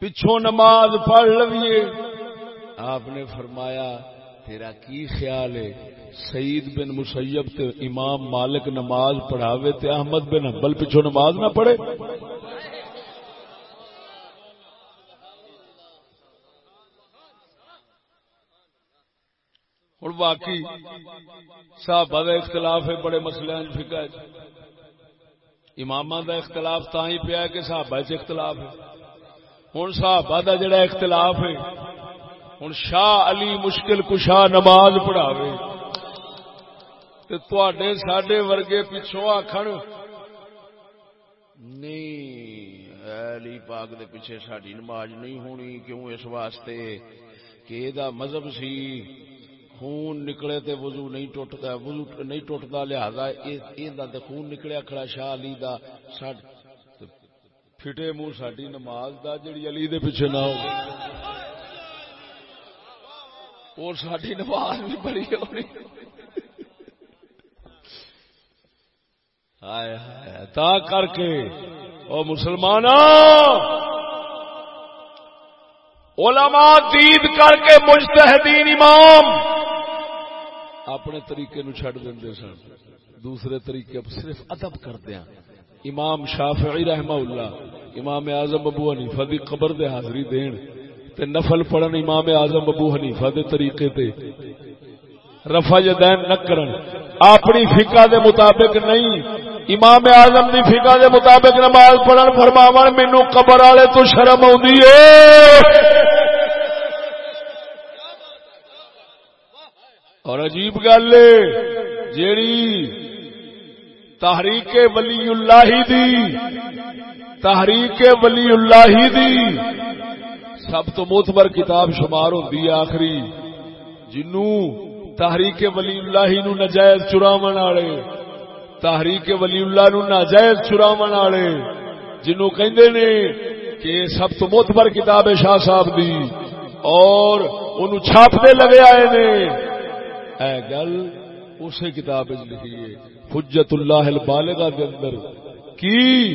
S1: پچھوں نماز پڑھ لویے۔ آپ نے فرمایا، تیرا کی خیال ہے؟ سعید بن مسیب تے امام مالک نماز پڑھاوے تے احمد بن حنبل پچھو نماز نہ پڑھے۔ ہوں باقی صحابہ کا اختلاف ہے، بڑے مسئلے فکا امام دا اختلاف تا ہی پیا کہ صحابہ چ اختلاف ہے۔ ہوں صحابہ دا جڑا اختلاف ہے ہوں شاہ علی مشکل کشا نماز پڑھاوے۔ تے سڈے ورگے پچھوں آخر نہیں علی پاک دے پیچھے ساری نماز نہیں ہونی، کیوں اس واسطے کہ دا مذہب سی، خون نکلے تے وضو نہیں ٹوٹتا، وضو نہیں ٹوٹتا، لہذا تے خون نکلیا کھڑا شاہ علی دا ساڈ پھٹے منہ ساری نماز دا جڑی علی دے پیچھے نہ ہو۔ اور ساری نماز بھی بڑی ہونی۔ تا کر کے، او مسلمان علماء دید کر کے مجتہدین امام اپنے طریقے نو چھڑ دیں سن۔ دوسرے طریقے صرف ادب کردیا ہاں۔ امام شافعی رحمہ اللہ، امام اعظم ابو حنیفہ دی قبر دے حاضری دین تے نفل پڑھن امام اعظم ابو حنیفہ دے طریقے تے۔ رفع جدین نہ کرن۔ اپنی فقہ دے مطابق نہیں امام اعظم دی فقہ دے مطابق نماز پڑھن فرماون، مینوں قبر والے تو شرم اوندی اے اور عجیب گل جیڑی تحریک ولی اللہ دی، تحریک ولی اللہ دی سب تو موتبر کتاب شمار ہوتی آخری جنو تحریک ولی اللہ نو نجائز چراون والے۔ تحریک ولی اللہ نو ناجائز چراون والے جنو کہندے نے کہ سب تو موتبر کتاب ہے شاہ صاحب دی، اور انہوں چھاپتے لگے آئے نے۔ اے گل، اسی کتاب لکھی ہے، حجت اللہ البالغہ دے اندر۔ کی؟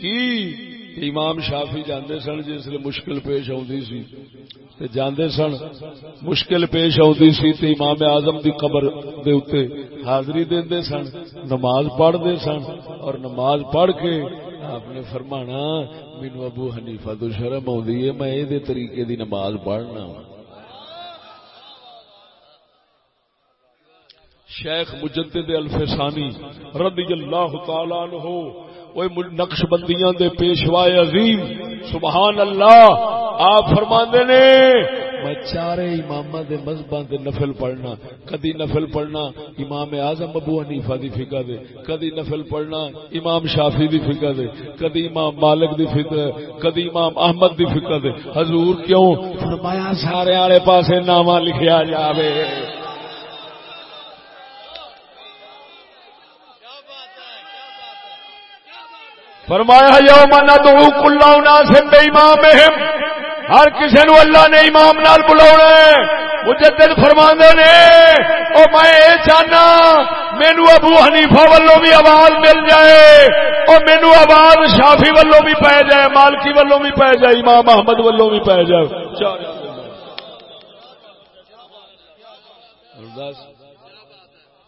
S1: کی؟ امام شافی جاندے سن جس لیے مشکل پیش آدھی سی۔ تے جاندے سن مشکل پیش آدھی سی تے امام اعظم دی قبر دے اتے حاضری دیندے سن، نماز پڑھ دے سن اور نماز پڑھ کے آپ نے فرمانا مینو ابو حنیفہ تو شرم آدھی ہے، میں یہ طریقے دی نماز پڑھنا ہوں شیخ مجدد الفسانی رضی اللہ تعالی عنہ وہ نقش بندیاں دے پیشوائے عظیم۔ سبحان اللہ۔ آپ فرما نے، میں چارے امام دے مذہباں دے نفل پڑھنا، کدی نفل پڑھنا امام اعظم ابو حنیفہ دی فقہ دے، کدی نفل پڑھنا امام شافی دی فقہ دے، کدی امام مالک دی فقہ کدی امام احمد دی فقہ دے۔ حضور کیوں؟ فرمایا سارے والے پاسے نامہ لکھیا جاوے۔ فرمایا، یوم ندعو کل اناس بامامہم ہر کسی نو اللہ نے امام نال بلاونا ہے۔ مجدد فرماندے نے، او میں اے چاہنا، مینو ابو حنیفہ ولو بھی آواز مل جائے۔ او مینو آواز شافی ولو بھی پے جائے، مالکی ولو بھی پے جائے، امام احمد ولو بھی پے جائے۔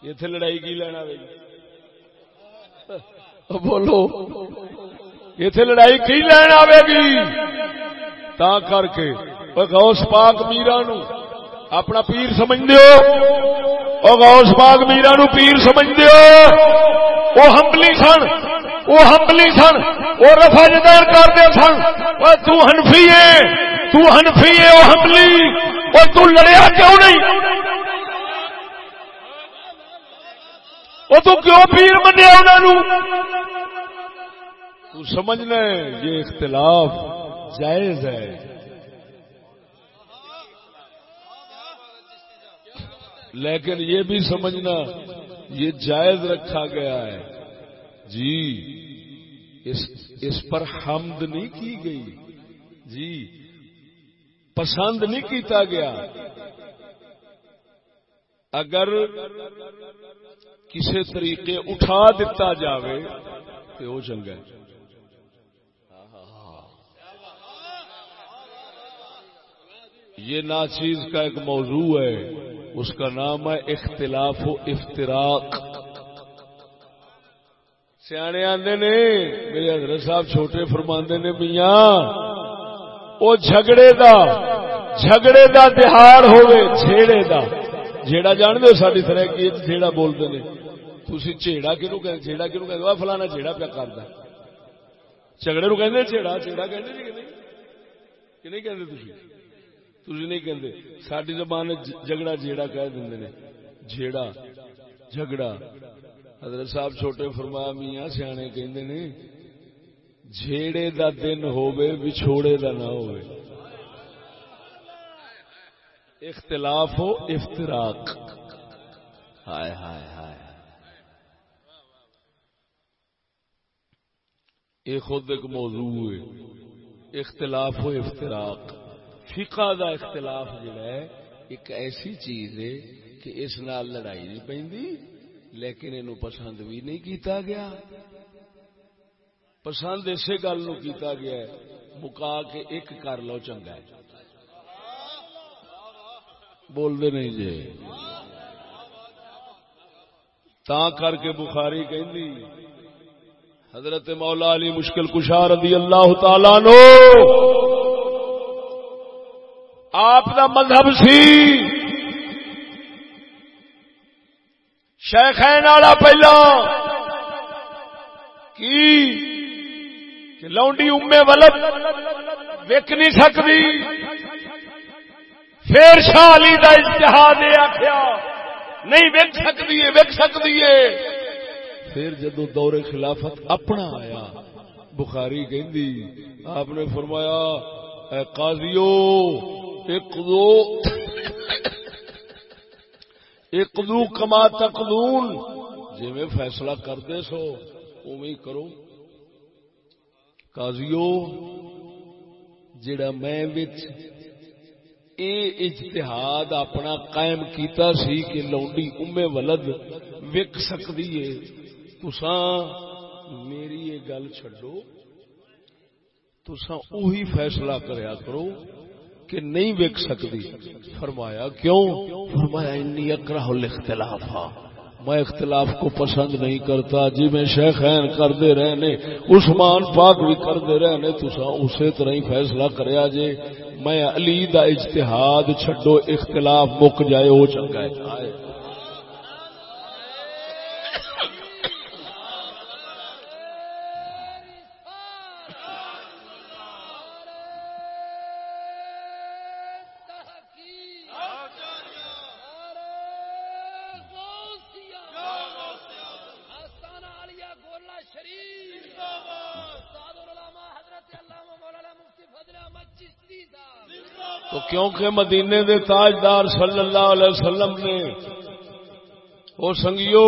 S1: اتنے لڑائی کی لینا بھائی۔ بولو اتے لڑائی کی لین آئے گی تا کر کے۔ غوث پاک میرا نو اپنا پیر سمجھ دیو او غوث پاک میرا نو پیر سمجھ دیو او ہمبلی سن، او ہمبلی سن، او رفا جدار کرتے سن۔ او تو ہنفی ہے، تو ہنفی ہے، او ہمبلی او تو لڑیا کیوں نہیں؟ او تو کیوں پیر منیا انہوں سمجھنا یہ اختلاف جائز ہے۔ لیکن یہ بھی سمجھنا، یہ جائز رکھا گیا ہے۔ جی اس اس پر حمد نہیں کی گئی۔ جی پسند نہیں کیتا گیا۔ اگر کسی طریقے اٹھا دیتا جاوے تو وہ چنگا ہے۔ یہ ناچیز کا ایک موضوع ہے۔ اس کا نام ہے اختلاف و افطراک سیانے آدھے نے، میرے حضرت صاحب چھوٹے فرماندے نے میاں وہ جھگڑے دا جھگڑے دا تہار ہوئے جھیڑے دا۔ جھیڑا جان دو ساری طرح کی جھیڑا بولتے نے۔ تھی جھیڑا کنو کہ کنو کہ فلانا جھیڑا پیا کرتا جھگڑے نو کہ جھیڑا؟ جھیڑا جی کہ نہیں؟ کہ تھی نہیں کہتے ساری زبان جگڑا جیڑا کہہ دیں جیڑا جھگڑا۔ حضرت صاحب چھوٹے فرما میاں سیانے کہندے نے، جھیڑے دا دن ہووے، بچھوڑے دا نہ ہووے۔ اختلاف ہو افتراق۔ ہائے ہائے ہائے یہ خود ایک موضوع ہے، اختلاف و افتراق۔ فقہ دا اختلاف جڑا ہے، ایک ایسی چیز ہے کہ اس نال لڑائی نہیں پی لیکن یہ پسند بھی نہیں کیتا گیا۔ پسند اسی گل نو کیتا گیا ہے، مکا کے ایک کر لو چنگا ہے۔ بول دے نہیں جی تا کر کے بخاری کہندی حضرت مولا علی مشکل کشار رضی اللہ تعالی نو آپ دا مذہب سی۔ شیخین والا پہلا۔ کی؟ لونڈی امے ولد وک نہیں سکتی۔ پھر شاہ علی دا اشتہاد آخیا نہیں وک سکتی وک سکتی ہے۔ پھر جدو دور خلافت اپنا آیا، بخاری کہ آپ نے فرمایا، اے قاضیو اقدو کما تقدون جی میں فیصلہ کرتے سو اوی کرو۔ قاضیو جڑا میں اے اجتہاد اپنا قائم کیتا سی کہ لونڈی امے ولد وک سکتی ہے تسان میری یہ گل چڈو تسان اوہی فیصلہ کریا کرو کہ نہیں وک سکتی۔ فرمایا، کیوں؟ فرمایا، انی اکرہ الاختلاف۔ میں اختلاف کو پسند نہیں کرتا جی میں شیخین کردے رہنے، عثمان پاک بھی کردے رہنے تو اسے طرح ہی فیصلہ کریا جے۔ میں علی دا اجتہاد چھڈو، اختلاف مک جائے، وہ چنگا ہے۔ کیونکہ مدینے دے تاجدار صلی اللہ علیہ وسلم نے وہ سنگیو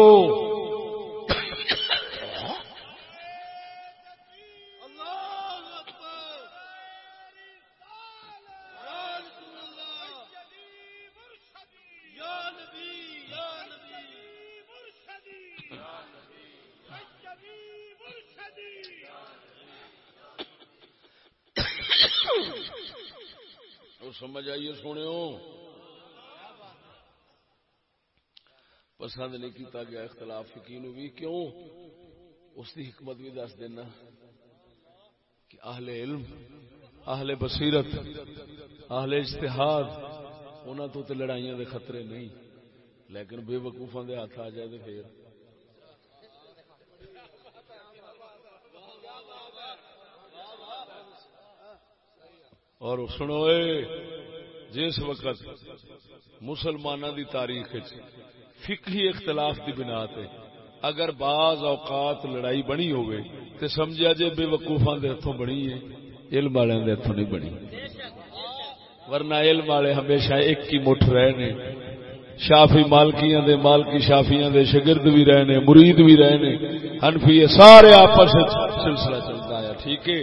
S1: پسند نہیں کیتا گیا، اختلاف فکی بھی کیوں؟ اس کی حکمت بھی دس دینا کہ اہل علم، اہل بصیرت، اہل اشتہاد انہوں تو تے لڑائیاں دے خطرے نہیں۔ لیکن بے وقوفاں دے ہاتھ آ جائے تو پھر۔ اور سنو جس وقت مسلمانوں دی تاریخ فقہی اختلاف دی بنا تے۔ اگر بعض اوقات لڑائی بنی ہوئے تے سمجھا جے بے وقوفاں دے ہتھوں بنی ہے، علم والے دے ہتھوں نہیں بنی۔ ورنہ علم والے ہمیشہ ایک ہی مٹھ رہے نے شافی مالکیاں دے مالکی شافیاں دے شگرد بھی رہے نے مرید بھی رہے نے حنفی سارے آپس سلسلہ چلتا ہے ٹھیک ہے؟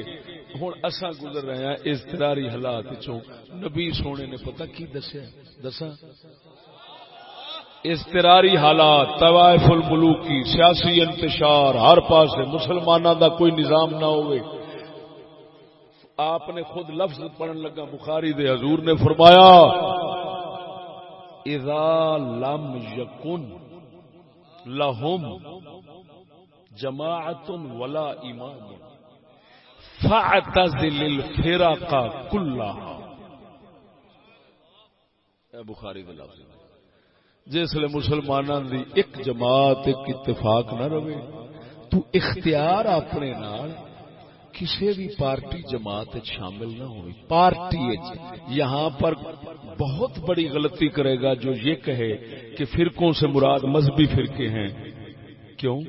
S1: ہوں اصا گزر رہے ہیں اضطراری حالات چوں نبی سونے نے پتہ کی دسیا؟ دسا اضطراری حالات، طوائف الملوک کی سیاسی انتشار، ہر پاس مسلمانوں دا کوئی نظام نہ ہوئے۔ آپ نے خود لفظ پڑھن لگا، بخاری دے حضور نے فرمایا، اذا لم یکن لہم جماعت ولا امام، فاعتزل الفرق كلها اے بخاری دے لفظ۔ جس لیے مسلمانوں دی ایک جماعت ایک اتفاق نہ رہے، تو اختیار اپنے نال کسی بھی پارٹی جماعت شامل نہ ہوئی پارٹی یہاں پر بہت بڑی غلطی کرے گا جو یہ کہے کہ فرقوں سے مراد مذہبی فرقے ہیں۔ کیوں؟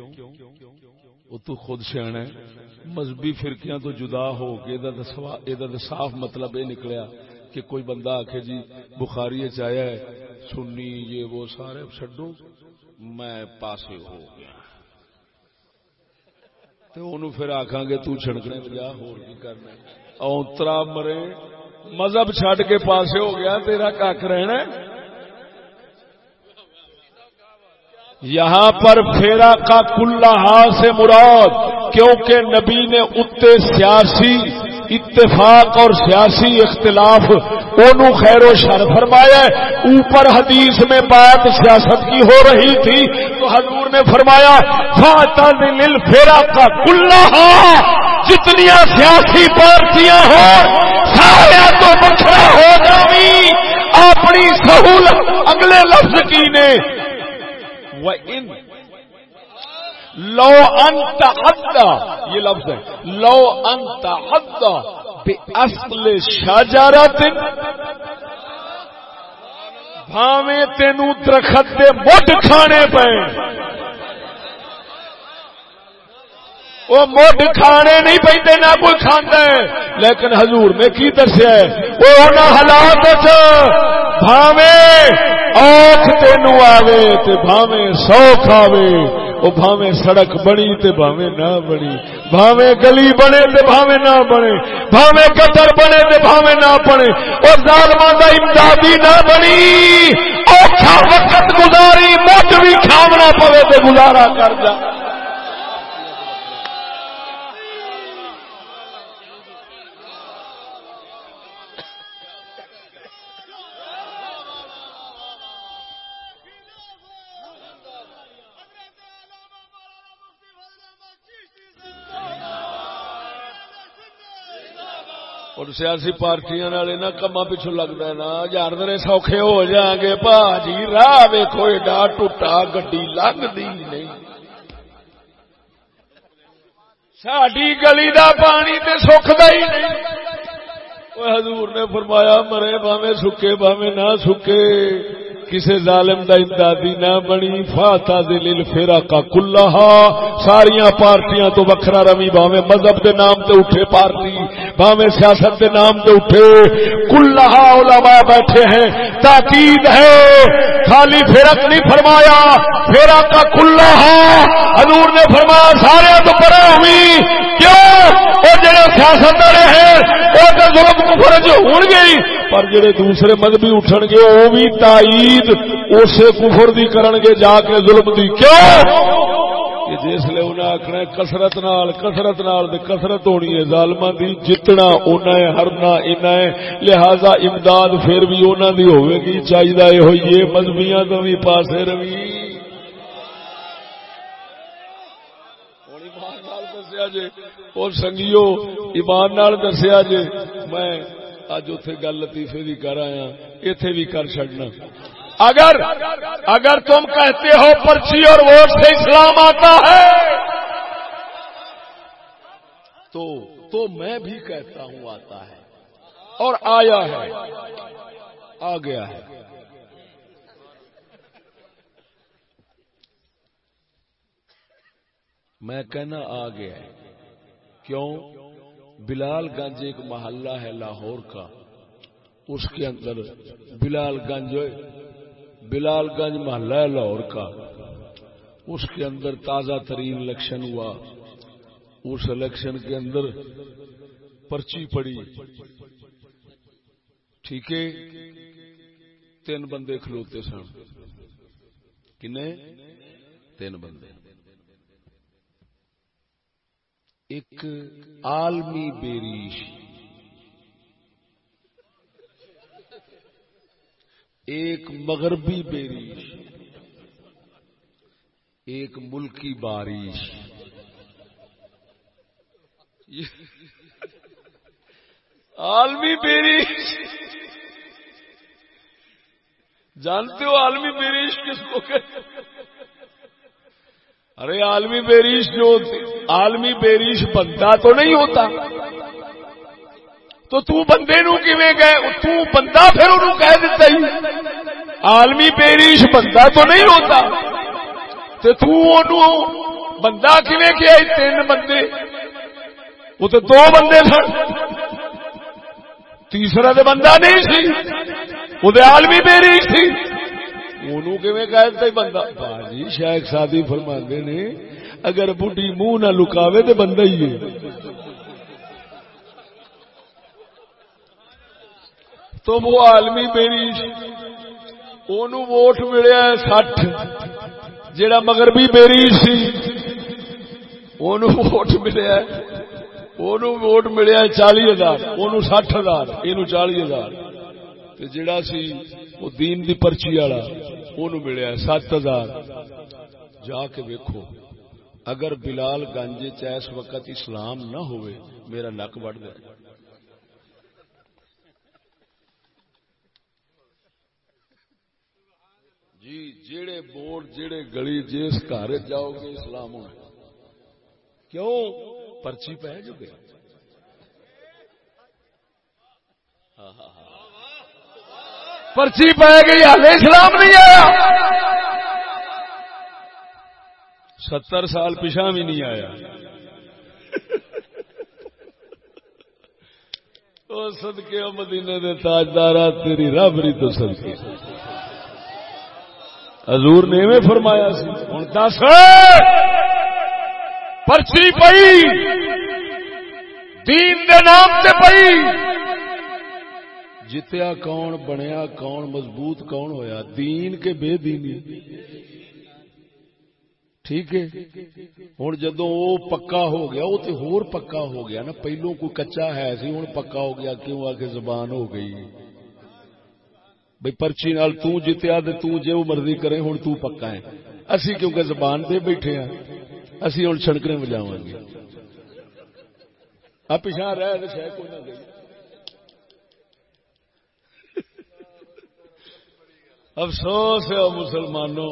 S1: وہ تو خود سیاح ہے۔ مذہبی فرقیاں تو جدا ہو کے صاف مطلب یہ نکلیا۔ کہ کوئی بندہ آخے جی بخاری چایا ہے، سنی یہ وہ سارے چڈو میں پاسے ہو گیا۔ تو انہوں پھر آخان گے تو چھڑکنے بجا ہور کی کرنا اونترا مرے، مذہب چھڈ کے پاسے ہو گیا، تیرا کھ رہنا یہاں پر پھیرا کا کلہ سے مراد، کیونکہ نبی نے اتنے سیاسی اتفاق اور سیاسی اختلاف اونو خیر و شر فرمایا اوپر حدیث میں بات سیاست کی ہو رہی تھی تو حضور نے فرمایا فیرا کا کلہ جتنی سیاسی پارٹیاں ہوں، سارا تو بچڑا ہو جاوی اپنی سہولت، اگلے لفظ کی نے۔ لو انت حدا، یہ لفظ ہے، لو انت حدا بے اصل شاجارت بھاویں تینوں درخت دے مٹ کھانے پے۔ وہ مڈ کھانے نہیں پہ نہ کوئی کھانا ہے۔ لیکن حضور نے کی دسیا وہ حالات بھاویں اوکھ تینو آوے تے سوکھ آوے۔ وہ سڑک بنی تے نہ بنی۔ بھاویں گلی بنے تے نہ بنے۔ بھاویں بنے تے نہ بنے۔ اور ظالماں دا امدادی نہ بنی۔ اوکھا وقت گزاری مٹ بھی کھاونا پوے تے گزارا کر جا۔ ہوں سیاسی پارٹیاں کما پچھو لگتا ہے نا جاندے سوکھے ہو جائیں گے جی راہ ویکو ایڈا ٹوٹا گڈی لگتی نہیں ساری گلی دا پانی تے سکھدا ہی نہیں حضور نے فرمایا مرے باوے سکے باوے نہ سکے کسی ظالم دا امدادی نہ بنی، فاتا دل فیرا کا کلا ساریا پارٹیاں تو وکھرا روی باوے مذہب دے نام تے اٹھے پارٹی باوے سیاست دے نام تے اٹھے کلا علماء بیٹھے ہیں، تاکید ہے، خالی فرق نہیں فرمایا فیرا کا کلا حضور نے فرمایا سارے تو پڑے ہوئی، کیوں؟ وہ جڑے سیاست والے ہیں، وہ تو ظلم کفر جو ہون گئی پر جڑے دوسرے مذہبی اٹھن گے وہ بھی تائید اسے کفر دی کرن گے جا کے ظلم دی۔ کیوں؟ جس لیے انہیں آخنا کسرت نال کسرت نال کسرت ہونی ہے۔ ظالما دی جتنا اونا ہے ہرنا اینا ہے۔ لہذا امداد پھر بھی اونا دی ہوئے گی۔ چاہیے یہ ہوئی مذہبیاں تو بھی پاسے روی۔ ہوں ایمان نال دسیا جے۔ اور سنگیو، ایمان نال دسیا جے۔ میں اج اتے گل لطیفے کی کر آیا اتے بھی کر چڈنا اگر اگر تم کہتے ہو پرچی اور ووٹ سے اسلام آتا ہے، تو تو میں بھی کہتا ہوں آتا ہے۔ اور آیا ہے، آ گیا ہے۔ میں کہنا آ گیا ہے۔ کیوں؟ بلال گنج ایک محلہ ہے لاہور کا۔ اس کے اندر بلال گنج بلال گنج محلہ ہے لاہور کا۔ اس کے اندر تازہ ترین الیکشن ہوا۔ اس الیکشن کے اندر پرچی پڑی۔ ٹھیک ہے؟ تین بندے کھلوتے سن۔ کنے؟ تین بندے۔ ایک عالمی بیریش۔ ایک مغربی بیریش۔ ایک ملکی بارش۔ عالمی بیریش۔ جانتے ہو عالمی بیریش کس کو کہتے ارے عالمی بیریش جو عالمی بیریش بندہ تو نہیں ہوتا۔ تو تو بندے نو کیویں گئے تو بندہ پھر انہوں کہہ دیتا ہی۔ عالمی بیریش بندہ تو نہیں ہوتا۔ تو تو انہوں بندہ کیویں کیا تین بندے۔ وہ تو دو بندے سن۔ تیسرا تو بندہ نہیں سی۔ وہ عالمی بیریش تھی۔ اونوں بندہ؟ باجی، شیخ سادی نے، اگر بڈی منہ نہ لکاوے تو بندہ ہی ہے۔ وہ عالمی بیری ووٹ ملیا 60 جیڑا مغربی بیری سی۔ اونوں ووٹ ملیا اونوں ووٹ ملیا چالی ہزار 40000 ہزار یہ چالی ہزار۔ جڑا سی وہ دین دی پرچی والا اونوں ملیا 7000 جا کے ویکھو، اگر بلال گنج چ اس وقت اسلام نہ ہوئے، میرا نک وڈ گیا جی جیڑے بورڈ، جیڑے گلی جس گھر جاؤ گے، اسلام ہونا۔ کیوں؟ پرچی پہ جو گئی ہاں ہاں۔, ہاں۔ پرچی پہ گئی ہال اسلام نہیں آیا۔ ستر سال پیچھا بھی نہیں آیا۔ سدکے مدینے دے تاجدار تیری رابری تو سدکے حضور نے میں فرمایا سی۔ ہوں دس۔ پرچی پئی۔ دین دے نام سے پئی۔ جتیا کون بنیا، کون مضبوط، کون ہویا؟ دین کے بے دینی۔ ٹھیک ہے؟ ہوں جدو وہ پکا ہو گیا وہ تو ہور پکا ہو گیا نا پہلو کوئی کچا ہے سی ہوں پکا ہو گیا، کیوں آ کے زبان ہو گئی؟ بھائی پرچی نال تتیا جی وہ مرضی کرے ہوں تو پکا ہے۔ اسی کیونکہ زبان دے بیٹھے ہیں اسی ہوں چھڑکنے بجاو گے۔ آپ پچھا رہ شاید کوئی نہ گئی۔ افسوس ہے مسلمانوں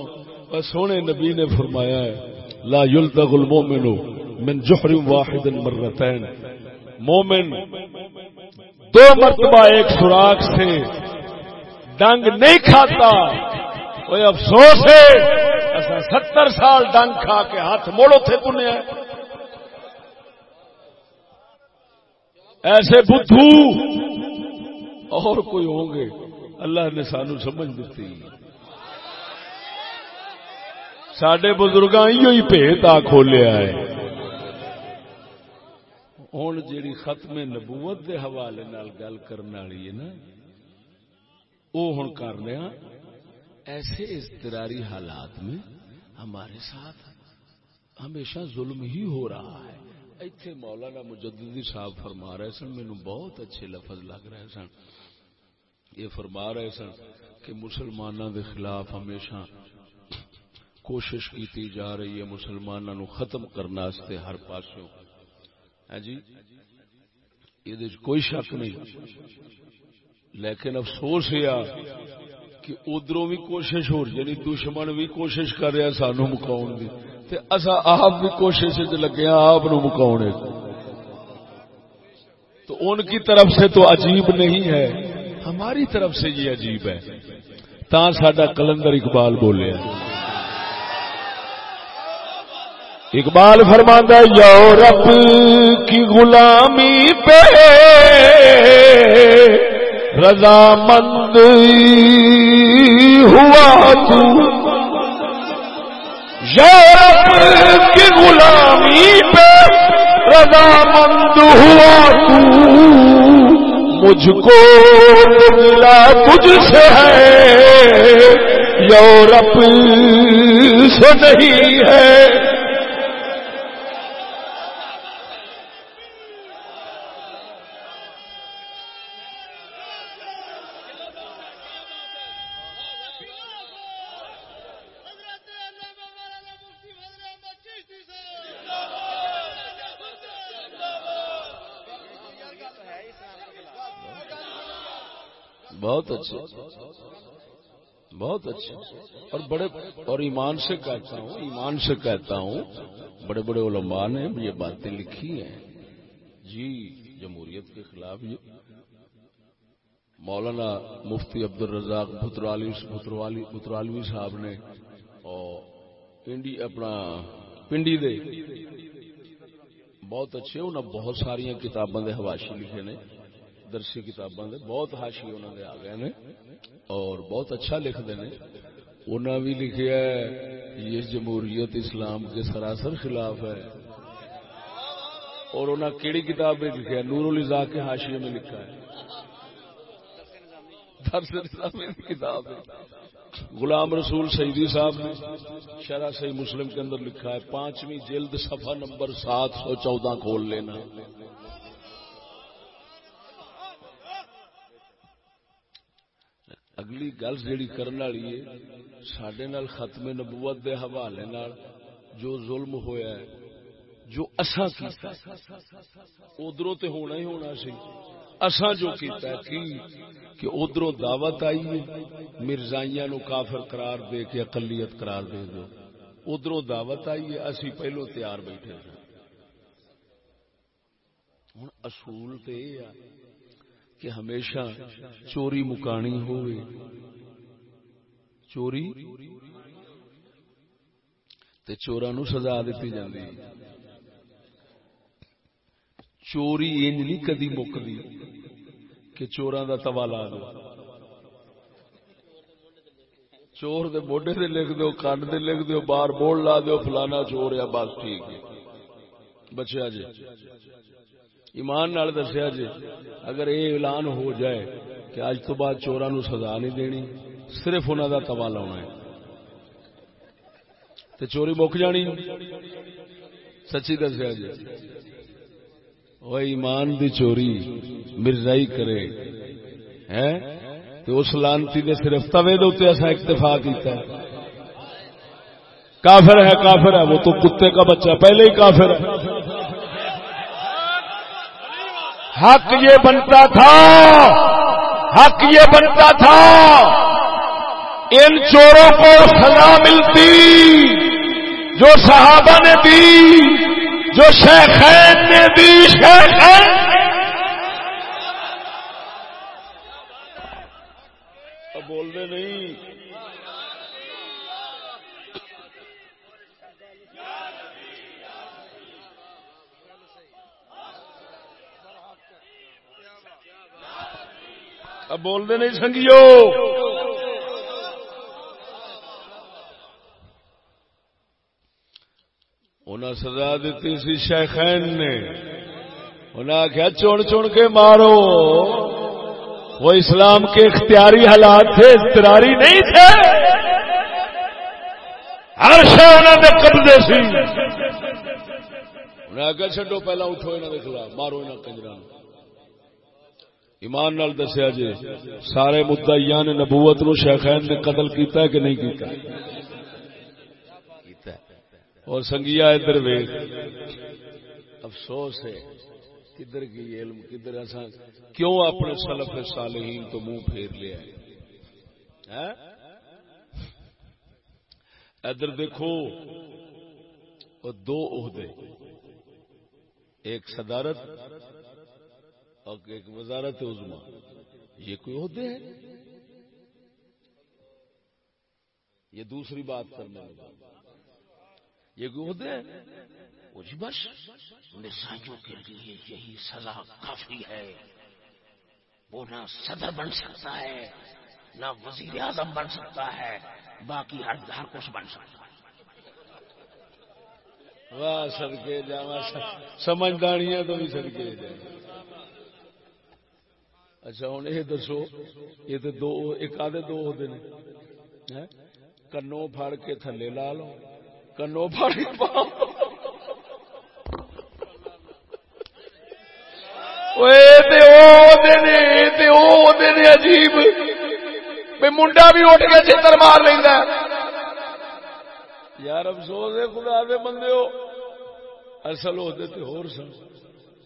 S1: سونے نبی نے فرمایا ہے، لا يلدغ المؤمن من جحر واحد مرتين مومن دو مرتبہ ایک سوراخ سے ڈنگ نہیں کھاتا۔ کوئی افسوس ہے ایسا ستر سال ڈنگ کھا کے ہاتھ موڑو تھے پنیا ایسے بدھو اور کوئی ہوں گے۔ اللہ نے سانو سمجھ دیتی سڈے بزرگ بھیت آ کھولیا ہے۔ ہوں جیڑی ختم نبوت دے حوالے نال گل کرنے والی ہے نا وہ ہوں کر رہا ہاں۔ ایسے اضطراری حالات میں ہمارے ساتھ ہمیشہ ظلم ہی ہو رہا ہے۔ ایتھے مولانا مجددی صاحب فرما رہے سن مینو بہت اچھے لفظ لگ رہے سن۔ یہ فرما رہے سن کہ مسلمانوں کے خلاف ہمیشہ کوشش کیتی جا رہی ہے مسلمانوں نو ختم کرنے واسطے ہر پاسوں۔ ہے جی؟ یہ کوئی شک نہیں۔ لیکن افسوس یہ کہ ادھروں بھی کوشش ہو یعنی دشمن بھی کوشش کر رہا سانو مکاؤ کی اصا آپ بھی کوشش لگے آپ مکاؤ تو ان کی طرف سے تو عجیب نہیں ہے۔ ہماری طرف سے یہ عجیب ہے۔ تا سڈا کلندر اقبال بولے۔ اقبال فرماندہ یورپ کی غلامی پہ رضامند ہوا تو۔ یورپ کی غلامی پہ رضامند ہوا تو۔ مجھ کو ملا تجھ سے ہے یورپ سے نہیں ہے۔ بہت اچھے۔ بہت اچھے۔ اور بڑے اور ایمان سے کہتا ہوں، ایمان سے کہتا ہوں، بڑے بڑے علماء نے یہ باتیں لکھی ہیں۔ جی جمہوریت کے خلاف یہ۔ مولانا مفتی عبد الرزاق بترالوی صاحب نے، اور انڈی اپنا پنڈی دے۔ بہت اچھے انہیں بہت ساری کتابوں کے حواشی لکھے نے۔ درسی کتاباں بہت ہاشی انہوں نے آ گئے نے اور بہت اچھا لکھتے ہیں انہوں بھی لکھیا ہے، یہ جمہوریت اسلام کے سراسر خلاف ہے۔ اور انہوں کیڑی کتاب میں لکھا ہے؟ نور الزا کے حاشیے میں لکھا ہے۔ کتاب غلام رسول سعیدی صاحب نے شرح صحیح مسلم کے اندر لکھا ہے، پانچویں جلد صفحہ نمبر سات سو چودہ کھول لینا۔ اگلی گل جیڑی کرنے والی ہے سڈے ختم نبوت دے حوالے نال جو ظلم ہویا ہے، جو اساں کیتا ادھروں تے ہونا ہی ہونا سی۔ اساں جو کیتا ہے، کی؟ کہ ادھروں دعوت آئی ہے، مرزائیاں نو کافر قرار دے کے اقلیت قرار دے دو۔ ادھروں دعوت آئی ہے، اسی پہلو تیار بیٹھے ہوں اصول تے یہ کہ ہمیشہ چوری مکانی ہوئے۔ چوری؟ تے چورا نو سزا دیتی جاندی۔ چوری انج نہیں کدی مکدی کہ چوراں دا توا لا دو۔ چور دے موڈے دے لکھ دو کان دے لکھ دو باہر بورڈ لا دو، فلانا چور یا بس ٹھیک ہے۔ بچیا جی۔ ایمان نال دسیا جی اگر یہ اعلان ہو جائے کہ اج تو بعد چورا نو سزا نہیں دینی، صرف انہوں کا تباہ لاؤنا ہے۔ تو چوری مک جانی۔ سچی دسیا جی۔ وہ ایمان دی چوری مرزائی کرے۔ ہے تو اس لانتی نے صرف توے دے ایسا اکتفا کیتا۔ ہے کافر ہے کافر ہے، وہ تو کتے کا بچہ، پہلے ہی کافر ہے۔ حق یہ بنتا تھا، حق یہ بنتا تھا۔ ان چوروں کو سزا ملتی، جو صحابہ نے دی، جو شیخین نے دی شیخین بول دے نہیں۔ اب بولتے نہیں سنگیو۔ انہیں سزا دیتی سی شیخین نے۔ انہیں آخیا چون چون کے مارو۔ وہ اسلام کے اختیاری حالات تھے استراری نہیں تھے۔ ہر شہ انہوں نے قبضے سی۔ انہیں آگے چڈو پہلا اٹھو انہوں کے خلاف، مارو انہیں کنجران ایمان نال دسیا جی سارے مدعیان نبوت نو شیخین نے قتل کیتا ہے کہ نہیں کیتا؟ اور سنگیا ادھر وے افسوس ہے، کدھر کی علم، کدھر ایسا، کیوں اپنے سلف صالحین تو منہ پھیر لیا ہے؟ ہاں؟ ادھر دیکھو، اور دو عہدے، ایک صدارت اور ایک وزارت عظما یہ کوئی عہدے ہیں؟ یہ دوسری بات کرنے لگا یہ کوئی عہدے ہیں؟ وہ جی بس۔ نسائیوں کے لیے یہی سزا کافی ہے۔ وہ نہ صدر بن سکتا ہے نہ وزیر اعظم بن سکتا ہے باقی ہر ہر کچھ بن سکتا ہے۔ واہ سدکے جا سمجھداریاں تو بھی سدکے جا اچھا ہوں یہ دسو، یہ تو دو، ایک آدھے دو ہوتے ہیں۔ کنو پھڑ کے تھلے لا لو۔ کنو پھڑ کے عجیب۔ منڈا بھی اٹھ کے چتر مار لینا یار افسوس ہے، خدا دے بندے ہو۔ اصل ہوتے تو ہور سن۔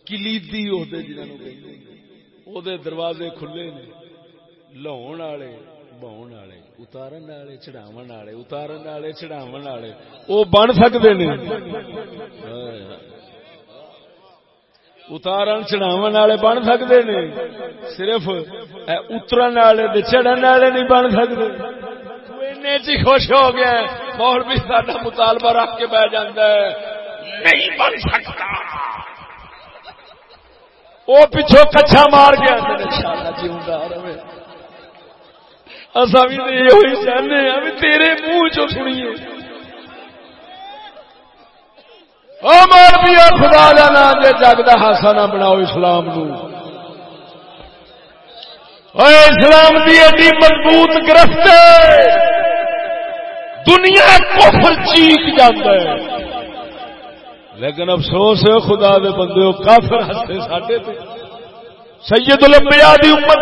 S1: کلیدی ہوتے جنہوں وہ دروازے کھلے نے لاؤن والے بہن والے اتارن والے چڑھاو والے اتارن والے چڑھاو والے وہ بن سکتے ہیں اتارن چڑھاو والے بن سکتے ہیں صرف اترن والے چڑھن والے نہیں بن سکتے خوش ہو گیا مول بھی سارا مطالبہ رکھ کے بہ جانا ہے نہیں بن سکتا وہ پچھو کچھا مار گیا اصا بھی یہ چاہتے ہیں جی تیرے منہ چ سنیے۔ مار بھی خدا کا نام جگ کا ہاسا نہ بناؤ اسلام نو۔ اسلام کی ایڈی مضبوط گرفت دنیا کفر چیک جاتا ہے۔ لیکن افسوس ہے خدا دے بندے ہو، کافر ہستے ساڈے تے۔ سید الانبیاء دی امت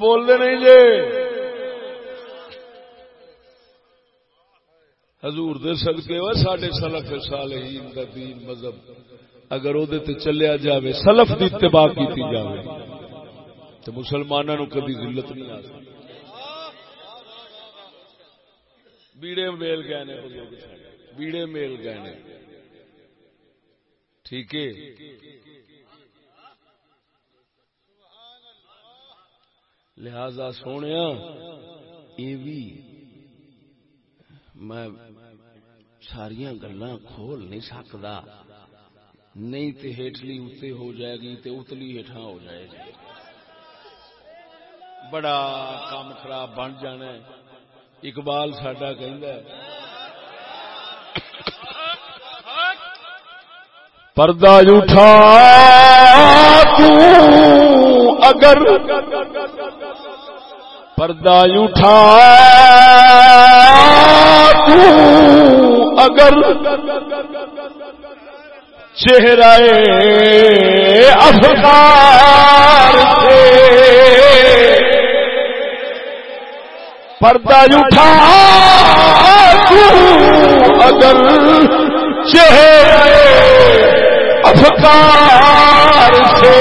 S1: بول دے نہیں جی۔ حضور دے صدقے و ساڈے سلف صالحین دا دین، مذہب۔ اگر او دے تے چلیا جاوے، سلف دی اتباع کیتی جاوے تو مسلمانوں نو کبھی ذلت نہیں آ سکتی۔ بیڑے میل گئے نے بیڑے میل گئے نے۔ ٹھیک ہے۔ لہذا سونے یہ بھی میں ساریا گلا کھول نہیں سکتا۔ نہیں تو ہیٹلی اتنے ہو جائے گی تو اتلی ہیٹھا ہو جائے گی۔ بڑا کام خراب بن جانا ہے۔ اقبال ساڈا کہ پردہ اٹھا اگر پردہ اٹھا اگر چہرہ افکار سے پردہ اٹھا اگر چہرے افکار سے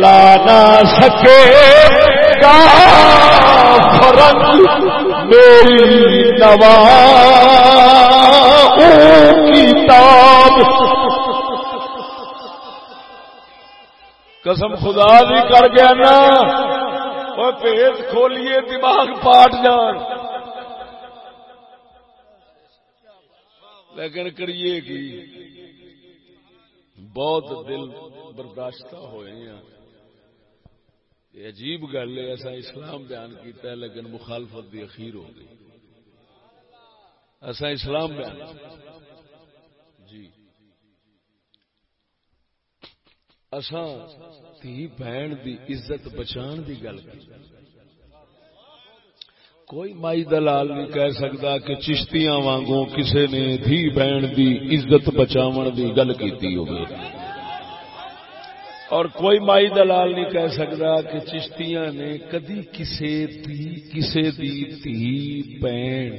S1: لانا سکے گا فرق میری نوا کتاب قسم خدا بھی کر گیا نا۔ پیت کھولیے دماغ پاٹ جان لیکن کریے کی بہت دل برداشت ہوئے ہیں یہ عجیب گل ہے ایسا اسلام بیان کیتا ہے لیکن مخالفت دی اخیر ہو گئی ایسا اسلام بیان جی اساں تھی بہن دی عزت بچان دی گل کی۔ کوئی مائی دلال نہیں کہہ سکتا کہ چشتیاں وانگوں کسے نے دھی بہن دی عزت بچاون دی گل کیتی ہوگی اور کوئی مائی دلال نہیں کہہ سکتا کہ چشتیاں نے کدی کسے دی کسے دی تھی بین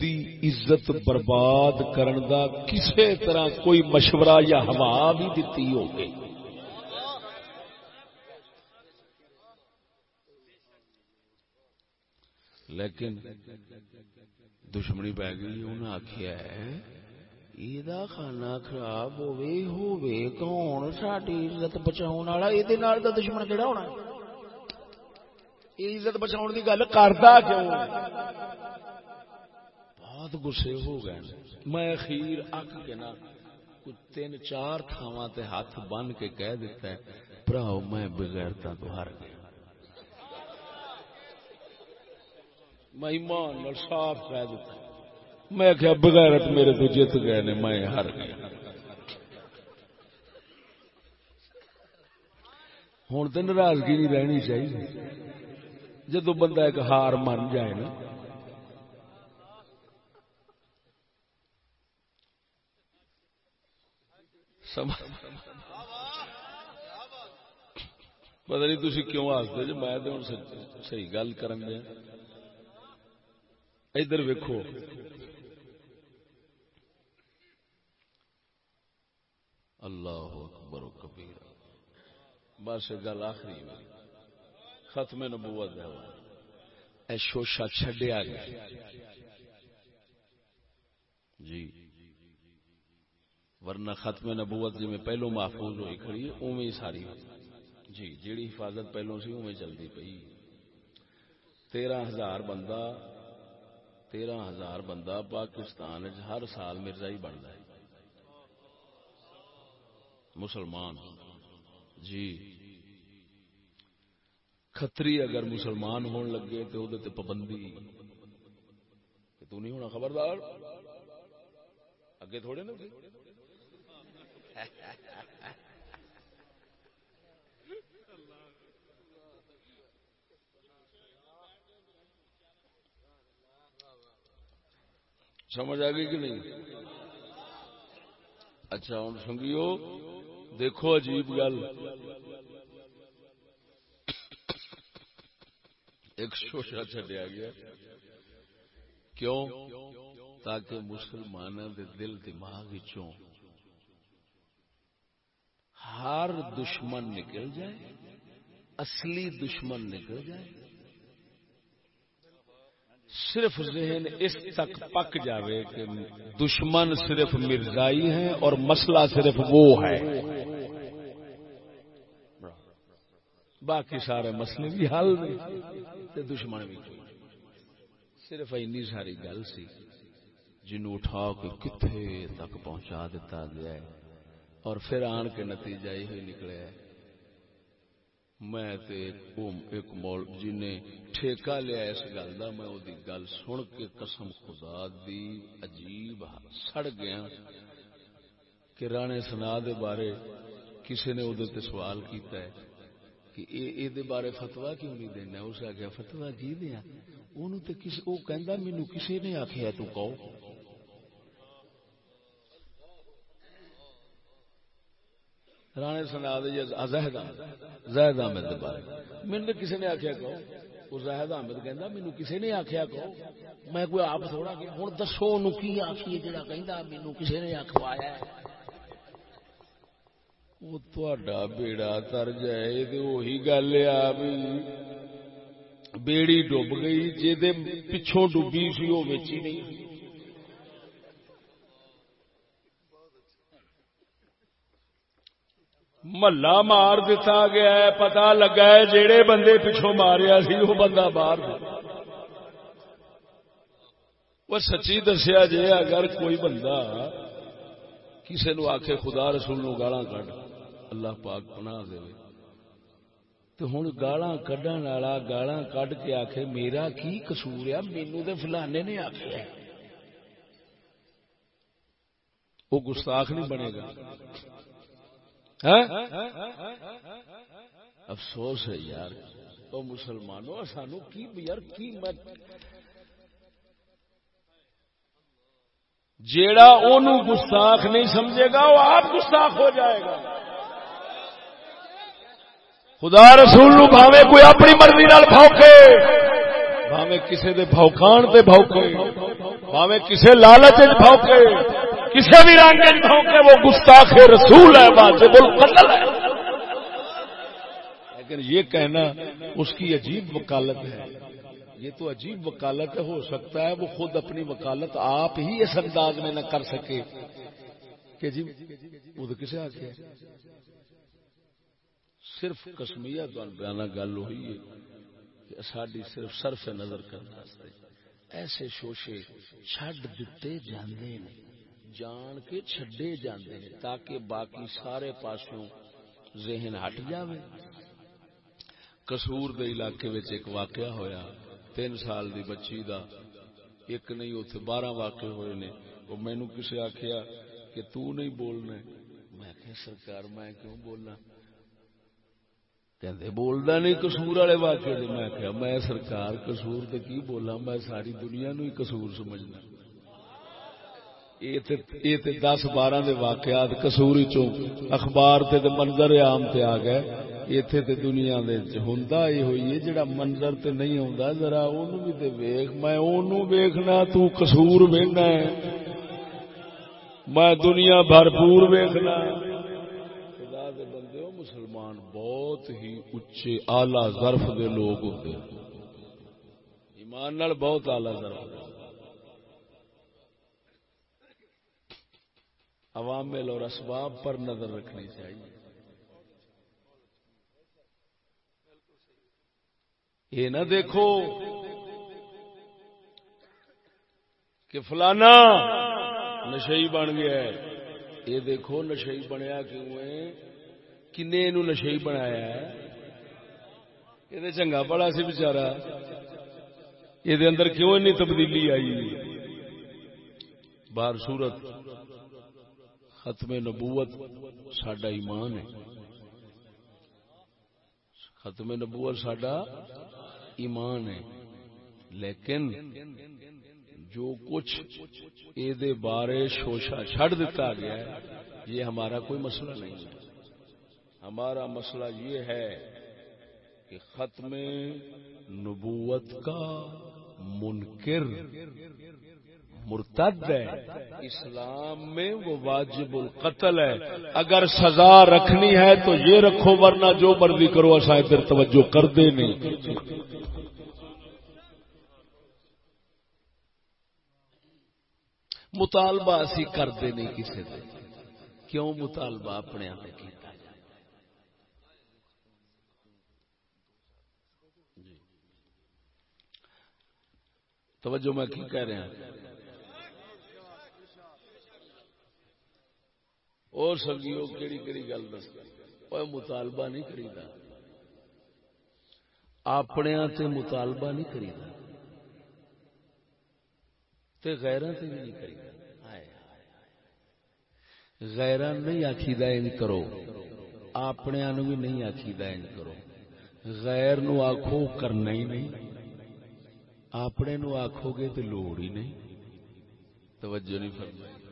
S1: دی عزت برباد کرن دا کسے طرح کوئی مشورہ یا ہوا بھی دیتی ہو گئی لیکن دشمنی پی گئی انہیں آخیا ہے خانہ خراب کون؟ ساری عزت بچاؤ والا یہ دشمن کہڑا ہونا عزت بچاؤ کی گل کرتا کیوں؟ بہت گسے ہو گئے میں اخیر اک کے نا تین چار تھاواں ہاتھ بن کے کہہ دیتا ہے، پراؤ، میں بغیرتا تو ہر گیا میں ایمان صاف کہہ دیتا۔ میں کیا بغیرت میرے تو جیت گئے نے، میں ہر گیا۔ ہوں تو ناراضگی نہیں رہنی چاہیے۔ جدو بندہ ایک ہار من جائے نا۔ پتا نہیں تھی کیوں ہستے جی میں صحیح گل کرن دیا ادھر ویکو اللہ اکبر و کبیر۔ بس گل آخری ختم نبوت ہے۔ اے شوشا چھڈیا گیا۔ جی۔ ورنہ ختم نبوت جی میں پہلو محفوظ ہوئی کھڑی اوی ساری۔ جی جیڑی حفاظت پہلو سی اوی چلتی پئی۔ تیرہ ہزار بندہ تیرہ ہزار بندہ پاکستان ہر سال مرزائی بنتا ہے۔ مسلمان۔ جی۔ کتری اگر مسلمان ہون لگے تو وہ پابندی۔ تو نہیں ہونا خبردار؟ اگے تھوڑے نا۔ سمجھ آ گئی کہ نہیں؟ اچھا ہوں سنگیو، دیکھو عجیب گل۔ ایک شوشا چڈیا گیا۔ کیوں؟ تاکہ مسلمانوں دے دل دماغ چوں ہر دشمن نکل جائے، اصلی دشمن نکل جائے۔ صرف ذہن اس تک پک جاوے کہ دشمن صرف مرزائی ہیں اور مسئلہ صرف وہ ہے۔ باقی سارے مسئلے بھی حل تے دشمن بھی صرف اینی ساری گل سی۔ جنو اٹھا کے کتنے تک پہنچا دیتا گیا ہے اور پھر آن کے نتیجہ یہ نکلے ہے۔ میں ایک مول جی نے ٹھیکہ لیا اس گل کا میں وہ گل سن کے قسم خدا دی عجیب سڑ گیا کہ رانے سنا دے بارے کسی نے وہ سوال کیتا ہے کہ اے دے بارے فتوا کیوں نہیں دینا؟ اس آخیا فتوا کی دیا؟ وہ کہ مینو کسی نے آخیا تو کہو۔ رانے سنا دے زہد زہد احمد کے بارے۔ مجھے کسی نے آخیا کہو، وہ زہد احمد کہہ مینو کسی نے آخیا کہو، میں کوئی آپ تھوڑا کہ ہوں دسو ان کی آخیے جا کہ مینو کسی نے آخوایا وہ تا بیڑا تر جائے تو وہی گل آ بھی بیڑی ڈب گئی جی پچھوں ڈبی سی وہ ویچی نہیں۔ محلہ مار دتا گیا ہے پتا لگا ہے جہے بندے پچھوں ماریا سی، وہ بندہ باہر وہ سچی دسیا جی اگر کوئی بندہ کسی نو آخ خدا رسول نو گالا کڈ، اللہ پاک بنا دے۔ تو ہوں گالا کڈن والا گالا کڈ کے آخ میرا کی کسور ہے؟ مینو تو فلانے نے آخیا وہ گستاخ نہیں بنے گا۔ ہاں؟ افسوس ہے یار، تو مسلمانوں، سانو کی یار، کی مت۔ جیڑا اونوں گستاخ نہیں سمجھے گا، وہ آپ گستاخ ہو جائے گا۔ خدا رسول نو بھاوے کوئی اپنی مرضی نال بھوکے۔ بھاوے کسے دے بھوکان تے بھوکے۔ بھاوے کسے لالچ بھوکے۔ کسے بھی رنگ بھوکے وہ گستاخ رسول ہے، واجب القتل ہے۔ لیکن یہ کہنا اس کی عجیب وکالت ہے۔ یہ تو عجیب وکالت ہو سکتا ہے وہ خود اپنی وکالت آپ ہی اس انداز میں نہ کر سکے۔ کہ جی وہ تو کسے آ گیا صرف کسمیا بیان گل ہوئی ہے کہ ساری صرف صرف نظر کرنا ایسے شوشے چھڈ دیتے جاندے نے جان کے چھڈے جاندے نے تاکہ باقی سارے پاسوں ذہن ہٹ جاوے۔ کسور دے علاقے وچ ایک واقعہ ہویا۔ تین سال دی بچی دا۔ ایک نہیں اتنے بارہ واقع ہوئے نے۔ وہ مینو کسے آخیا کہ تو نہیں بولنا۔ میں کہ سرکار، میں کیوں بولنا؟ کہ بولنا نہیں کسور والے واقعے میں کیا میں سرکار کسور تو کی بولا میں ساری دنیا نو ہی کسور سمجھنا۔ یہ دس بارہ دے واقعات کسوری کسور اخبار تے تے منظر عام تے آ گئے۔ ایتھے تے دنیا دے ہوندا یہ ہوئی ہے جڑا منظر تے نہیں ہوندا، ذرا اونوں بھی تے ویکھ۔ میں اونوں ویکھنا، تو کسور ویکھنا ہے۔ میں دنیا بھرپور ویکھنا خدا دے بندے مسلمان بہت ہی اچے آلہ ظرف دے لوگ ہوتے ایمان نال بہت آلہ ظرف۔ عوامل اور اسباب پر نظر رکھنی چاہیے۔ یہ نہ دیکھو کہ فلانا نشئی بن گیا ہے۔ یہ دیکھو نشئی بنیا کیوں ہے؟ کنے نو نشئی بنایا ہے۔ یہ چنگا بڑا سی بچارا یہ اندر کیوں این تبدیلی آئی؟ بار صورت ختم نبوت سڈا ایمان ہے۔ ختم نبوت سڈا ایمان ہے۔ لیکن جو کچھ یہ بارے شوشا چھڑ دیتا گیا ہے، یہ ہمارا کوئی مسئلہ نہیں ہے۔ ہمارا مسئلہ یہ ہے کہ ختم نبوت کا منکر مرتد ہے۔ اسلام میں وہ واجب القتل ہے۔ اگر سزا رکھنی ہے تو یہ رکھو، ورنہ جو مرضی کرو ایسا ادھر توجہ کر دے نہیں۔ مطالبہ اسی کرتے نہیں کسی دے۔ کیوں مطالبہ اپنے آپ کیتا توجہ میں کی کہہ رہا ہوں اور سبزیوں کہڑی کہڑی گل دس۔ مطالبہ نہیں کریدا۔ اپنے تے مطالبہ نہیں کریدا۔ تے غیراں تے بھی نہیں کریدا۔ غیراں نہیں آکھیدا ان کرو۔ اپنے نو بھی نہیں آکھیدا ان کرو۔ غیر نو آکھو کرنا ہی نہیں۔ اپنے نو آکھو گے تے لوڑ ہی نہیں۔ توجہ نہیں فرمائی۔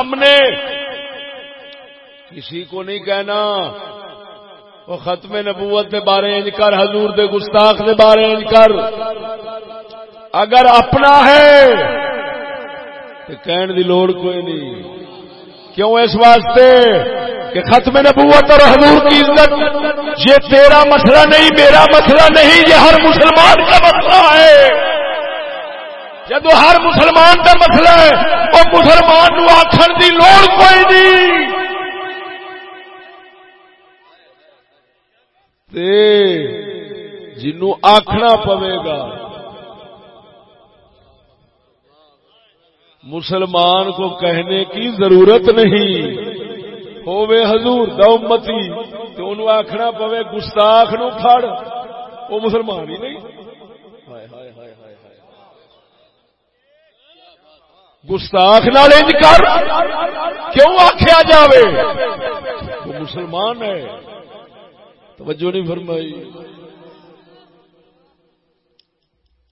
S1: ہم نے کسی کو نہیں کہنا۔ وہ ختم نبوت کے بارے انج کر، حضور دے گستاخ دے بارے انج کر۔ اگر اپنا ہے تو کہن دی لوڑ کوئی نہیں۔ کیوں اس واسطے کہ ختم نبوت اور حضور کی عزت، یہ تیرا مسئلہ نہیں، میرا مسئلہ نہیں، یہ ہر مسلمان کا مسئلہ ہے۔ جدو ہر مسلمان کا مسئلہ ہے وہ مسلمان نو آخر دی لوڑ کوئی نہیں جنو آخنا پوے گا۔ مسلمان کو کہنے کی ضرورت نہیں۔ ہووے حضور دومتی تو انہوں آخنا پوے گستاخ نو کھڑ وہ مسلمان ہی نہیں۔ گستاخ نال کر کیوں آخیا جاوے؟ وہ مسلمان ہے۔ توجہ نہیں فرمائی۔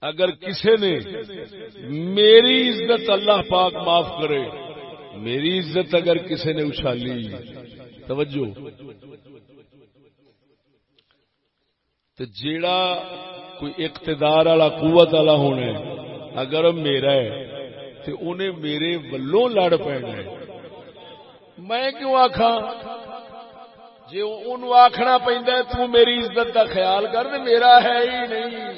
S1: اگر کسی نے میری عزت اللہ پاک معاف کرے، میری عزت اگر کسی نے اچھالی۔ توجہ۔ تو جیڑا کوئی اقتدار والا قوت والا ہونا اگر میرا ہے تو انہیں میرے ولوں لڑ پینا میں کیوں آخا جی ان آخنا پہ تو میری عزت کا خیال کر میرا ہے ہی نہیں۔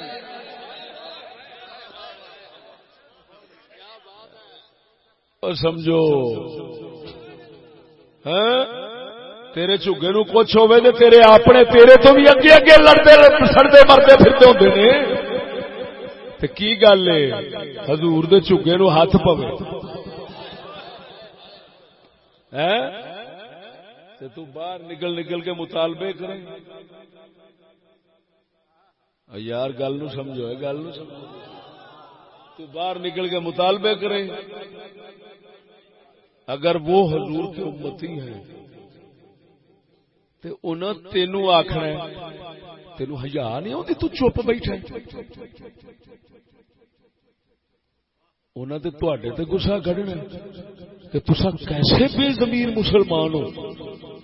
S1: اور سمجھو ہاں؟ تیرے چوگے نو کچھ ہوے تے تیرے اپنے تیرے تو بھی اگے اگے لڑتے سڑتے مرتے پھرتے ہوتے نے۔ تے کی گل ہے؟ حضور دے چوگے نو ہاتھ پوے۔ تے تو باہر نکل نکل کے مطالبے کرے۔ یار، گل نو سمجھو گل نو سمجھو۔ تو باہر نکل کے مطالبے کرے۔ اگر وہ حضور کے امتی ہیں تو انہوں تینو آخنا تینو ہزا نہیں آتی تو چپ بیٹھا۔ انہوں نے تے گسا کھڑنا کہ تسا کیسے بے زمین مسلمان ہو؟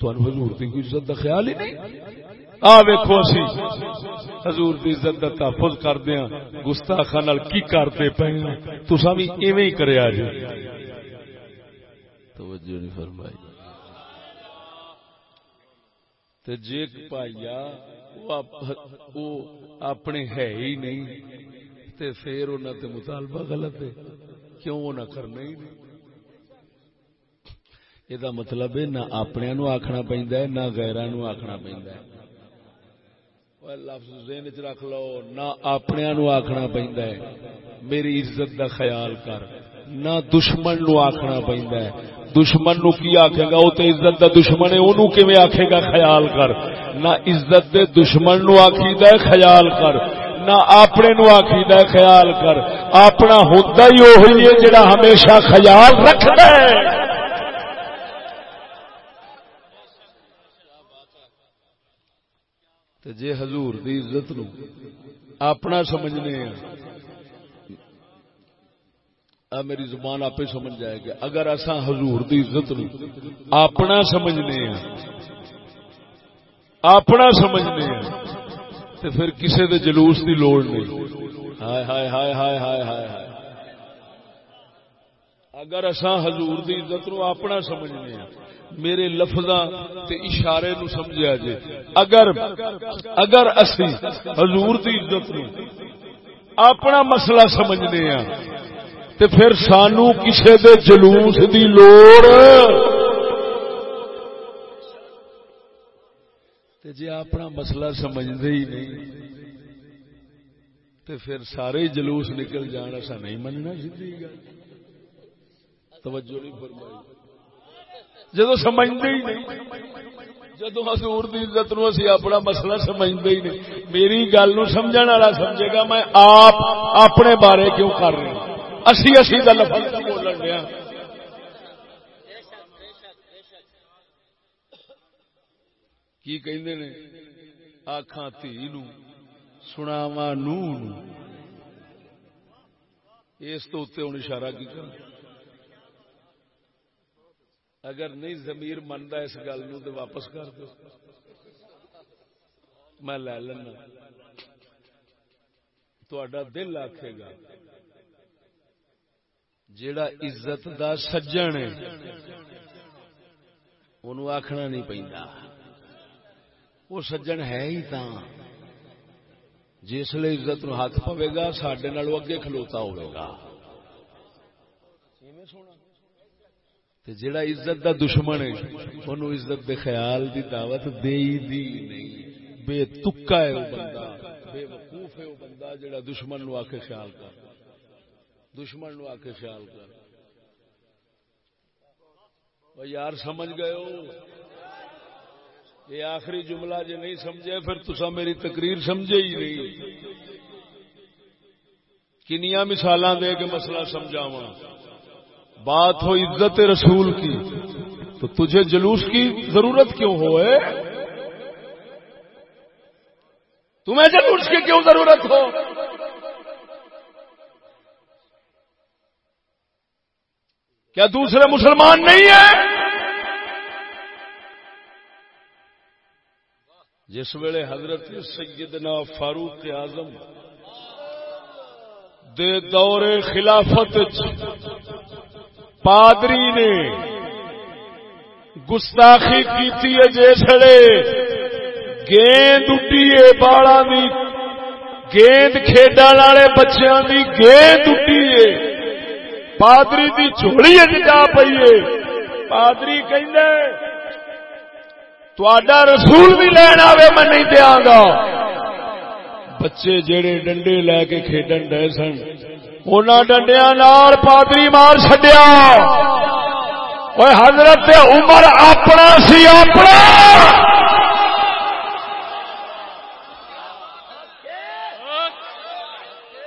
S1: تمہیں حضور کی کوئی عزت کا خیال ہی نہیں؟ آ ویکو اسی۔ حضور ہاں۔ کی عزت کا تحفظ کردیا گستاخا کی کرتے پے ہاں؟ تسا بھی ایویں ہی کرے جی توجہ نہیں فرمائی۔ تے جے پائیا وہ اپنے ہے ہی نہیں۔ تے پھر انہوں تے مطالبہ غلط ہے۔ کیوں وہ نہ کرنا ہی نہیں؟ یہ مطلب ہے نہ اپنے نو آخنا پہنتا نہ غیران نو آخنا پہنتا لفظ ذہن چ رکھ لو، نہ اپنے نو آخنا پہنتا ہے۔ میری عزت دا خیال کر، نہ دشمن نو آخنا پہنتا ہے۔ دشمن نو کی آکھے گا؟ وہ تو عزت دا دشمن ہے انہوں کی آکھے گا؟ خیال کر۔ نہ عزت دے دشمن نو آخی ہے، خیال کر۔ نہ اپنے نو آخی خیال کر۔ اپنا ہوتا ہی وہی ہے جڑا ہمیشہ خیال رکھتا ہے۔ جے حضور دی عزت نو اپنا سمجھنے ہیں۔ میری زبان آپ سمجھ جائے گا اگر ایسا حضور دی عزت نو اپنا سمجھنے ہیں۔ اپنا سمجھنے ہیں۔ تو پھر کسے دے جلوس دی لوڑ نہیں۔ ہائے ہائے ہائے ہائے ہائے ہائے ہائے۔ اگر ایسا حضور دی عزت نو اپنا سمجھنے ہیں میرے لفظاں تے اشارے نو سمجھا جے۔ اگر اگر اسی حضور دی عزت نو اپنا مسئلہ سمجھنے ہیں تے پھر سانو کسے دے جلوس دی لوڑ تے جے جی اپنا مسئلہ سمجھتے ہی نہیں، تے پھر سارے جلوس نکل جان، ایسا نہیں مننا سیدھی گل۔ توجہ نہیں فرمائی۔ جدو سمجھتے ہی نہیں، جدو حضور دی عزت نو اسی اپنا مسئلہ سمجھتے ہی نہیں۔ میری گل نو سمجھن والا سمجھے گا، میں آپ اپنے بارے کیوں کر رہا ہوں؟ اسی اسی کا لفظ بولن دیا۔ کی کہندے نے؟ آخا تھی نو سناوا نو اس تو اتنے ہوں اشارہ کی کر اگر نہیں ضمیر منتا اس گل نو تو واپس کر دو۔ میں لے لینا۔ تا دل آکھے گا، جیڑا عزت دا سجن ہے انہوں آخنا نہیں پہنتا وہ سجن ہے ہی تا جس لیے عزت نو ہاتھ پوے گا سڈے اگے کھلوتا ہوگا جیڑا عزت دا دشمن ہے انہوں عزت دے خیال دی دعوت دے دی نہیں۔ بے تکا ہے وہ بندہ، بے وقوف ہے وہ بندہ جیڑا دشمن نو آ کے خیال کر۔ دشمن نو آ کے خیال کر۔ یار، سمجھ گئے ہو؟ یہ آخری جملہ جی نہیں سمجھے، پھر تسا میری تقریر سمجھے ہی نہیں۔ کنیا مثال دے کے مسئلہ سمجھاوا بات ہو عزت رسول کی، تو تجھے جلوس کی ضرورت کیوں ہو تمہیں جلوس کی کیوں ضرورت ہو؟ کیا دوسرے مسلمان نہیں ہیں؟ جس ویلے حضرت سیدنا فاروق اعظم دے دور خلافت پادری نے گستاخی کی جسے گیند اڈیے بالا دی، گیند کھیڈن والے بچیاں دی گیند اڈیے پادری دی چوڑی جا پیے پادری کہ رسول بھی لین آئے میں نہیں دیا گا بچے جڑے ڈنڈے لے کے کھیڈن ڈے سن ان ڈنڈیا پادری مار چڈیا حضرت عمر اپنا سی، اپنا۔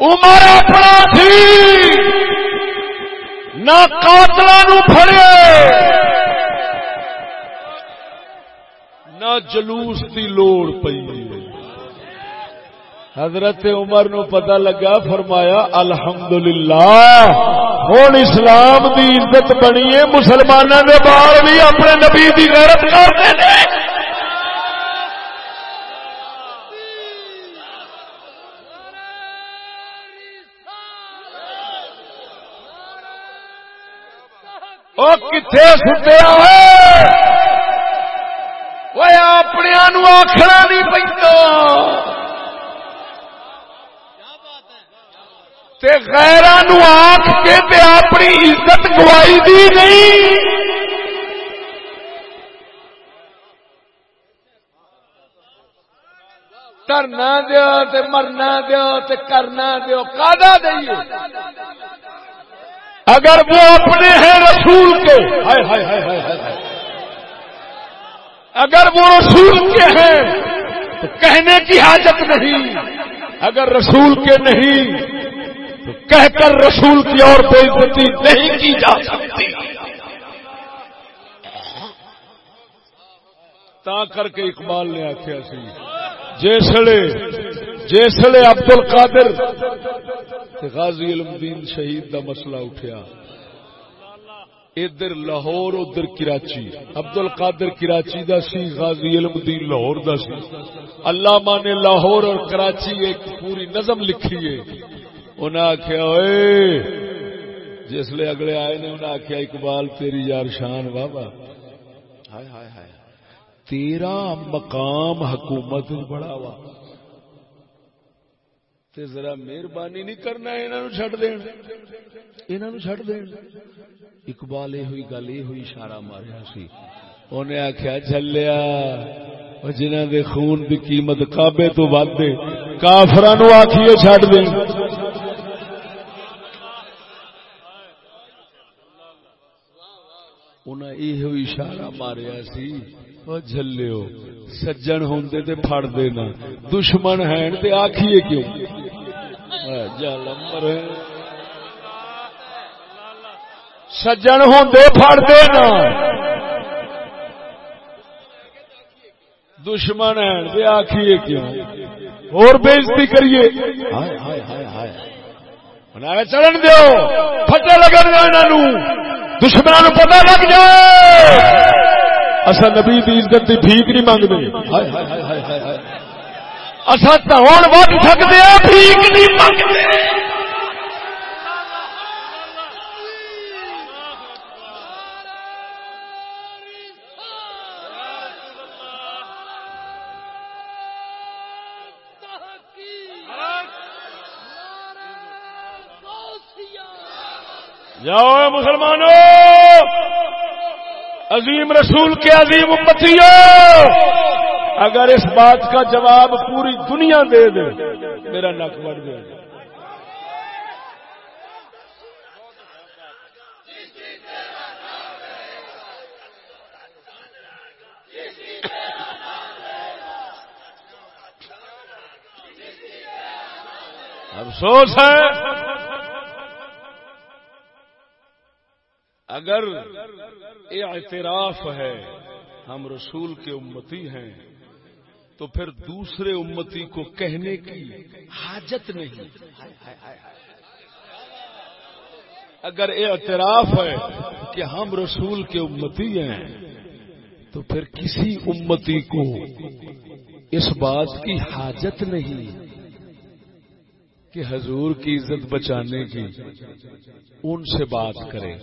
S1: عمر اپنا سی۔ نہ قاتل فڑے جلوس کی لوڑ پی حضرت عمر نو پتہ لگا، فرمایا، الحمدللہ ہوں اسلام دی عزت بنی ہے مسلمانوں کے بال بھی اپنے نبی کی غیرت کرتے ہیں۔ کتنے ستے ہوئے اپنے آخر نہیں غیران آخ کے تے اپنی عزت گوائی دی نہیں کرنا دو مرنا دو کرنا دو کا دئیے اگر وہ اپنے ہیں رسول کے ہائے ہائے ہائے ہائے ہائے اگر وہ رسول کے ہیں، تو کہنے کی حاجت نہیں۔ اگر رسول کے نہیں، تو کہہ کر رسول کی اور بے عزتی نہیں کی جا سکتی۔ تا کر کے اقبال نے آخیا سی جیسے جیسے عبد القادر غازی علم دین شہید دا مسئلہ اٹھیا۔ ادھر لاہور، ادھر کراچی۔ عبد القادر کراچی دا سی، غازی علم دین لاہور دا سی۔ علامہ نے لاہور اور کراچی ایک پوری نظم لکھی ہے۔ انہیں آخیا جس لے اگلے آئے نے انہیں آخیا اقبال تیری یار شان، بابا۔ ہائے ہائے ہائے۔ تیرا مقام حکومت بڑا وا ذرا مہربانی نہیں کرنا انہوں چڈ دین۔ انہوں چڈ دین۔ اقبال یہ ہوئی گل یہ ہوئی اشارہ ماریا سی۔ انہیں آخیا چلیا جنہ دے خون دی قیمت کابے تو ود دے کافران آخیے چڈ دیں انہیں یہ اشارہ ماریا سی جلو سجن ہوں تے پڑ دینا۔ دشمن ہیں تے آخیے کیوں؟ سجن ہوں فر دینا دشمن ہے آخیے کیوں؟ اور بےزتی کریے۔ چلن دو فٹے لگن انہوں دشمنوں پتا لگ جائے۔ اصا نبی کی عزت کی بھیک نہیں منگتے اصا تو ہوں وٹ سکتے بھیک نہیں منگتے جاؤ مسلمانوں، عظیم رسول کے عظیم امتیوں اگر اس بات کا جواب پوری دنیا دے دے، میرا نک بڑھ دے افسوس ہے۔ اگر یہ اعتراف ہے، ہم رسول کے امتی ہیں۔ تو پھر دوسرے امتی کو کہنے کی حاجت نہیں۔ اگر اعتراف ہے کہ ہم رسول کے امتی ہیں، تو پھر کسی امتی کو اس بات کی حاجت نہیں کہ حضور کی عزت بچانے کی ان سے بات کرے۔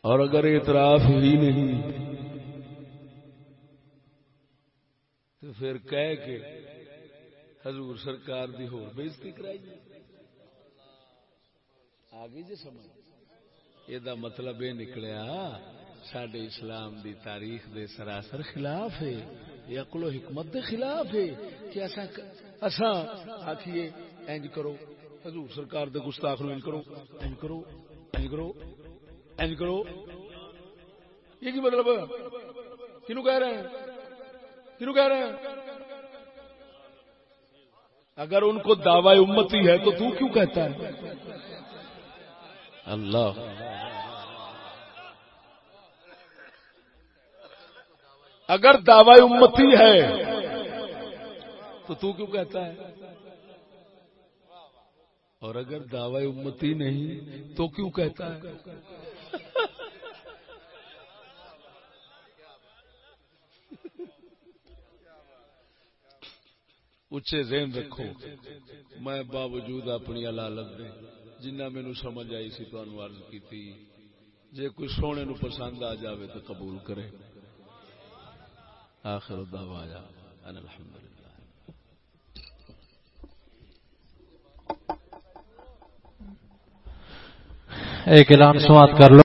S1: اور اگر اعتراف ہی نہیں تو پھر کہہ کے حضور سرکار دی ہو بےزتی کرائی جی۔ آگے جی سمجھ۔ یہ مطلب یہ نکلیا سڈے اسلام دی تاریخ دے سراسر خلاف ہے، یہ اکلو حکمت دے خلاف ہے کہ ایسا آخیے اینج کرو۔ حضور سرکار دے گستاخ نو کرو۔ اینج کرو اینج کرو اینج کرو۔ یہ کی مطلب کنو کہہ رہے ہیں؟ کنو کہہ رہے ہیں۔ اگر ان کو دعوی امتی ہے تو تو کیوں کہتا ہے؟ اللہ۔ اگر دعوی امتی ہے تو تو کیوں کہتا ہے؟ اور اگر دعوی امتی نہیں تو کیوں کہتا ہے؟ اچھے ذہن رکھو۔ میں باوجود اپنی علالت دے جنہ مینو سمجھ آئی سی تو عرض کی تھی جے کوئی سونے نو پسند آ جاوے تو قبول کرے۔ آخر دعوایا ان الحمدللہ۔
S2: ایک اعلان سماعت کر لو۔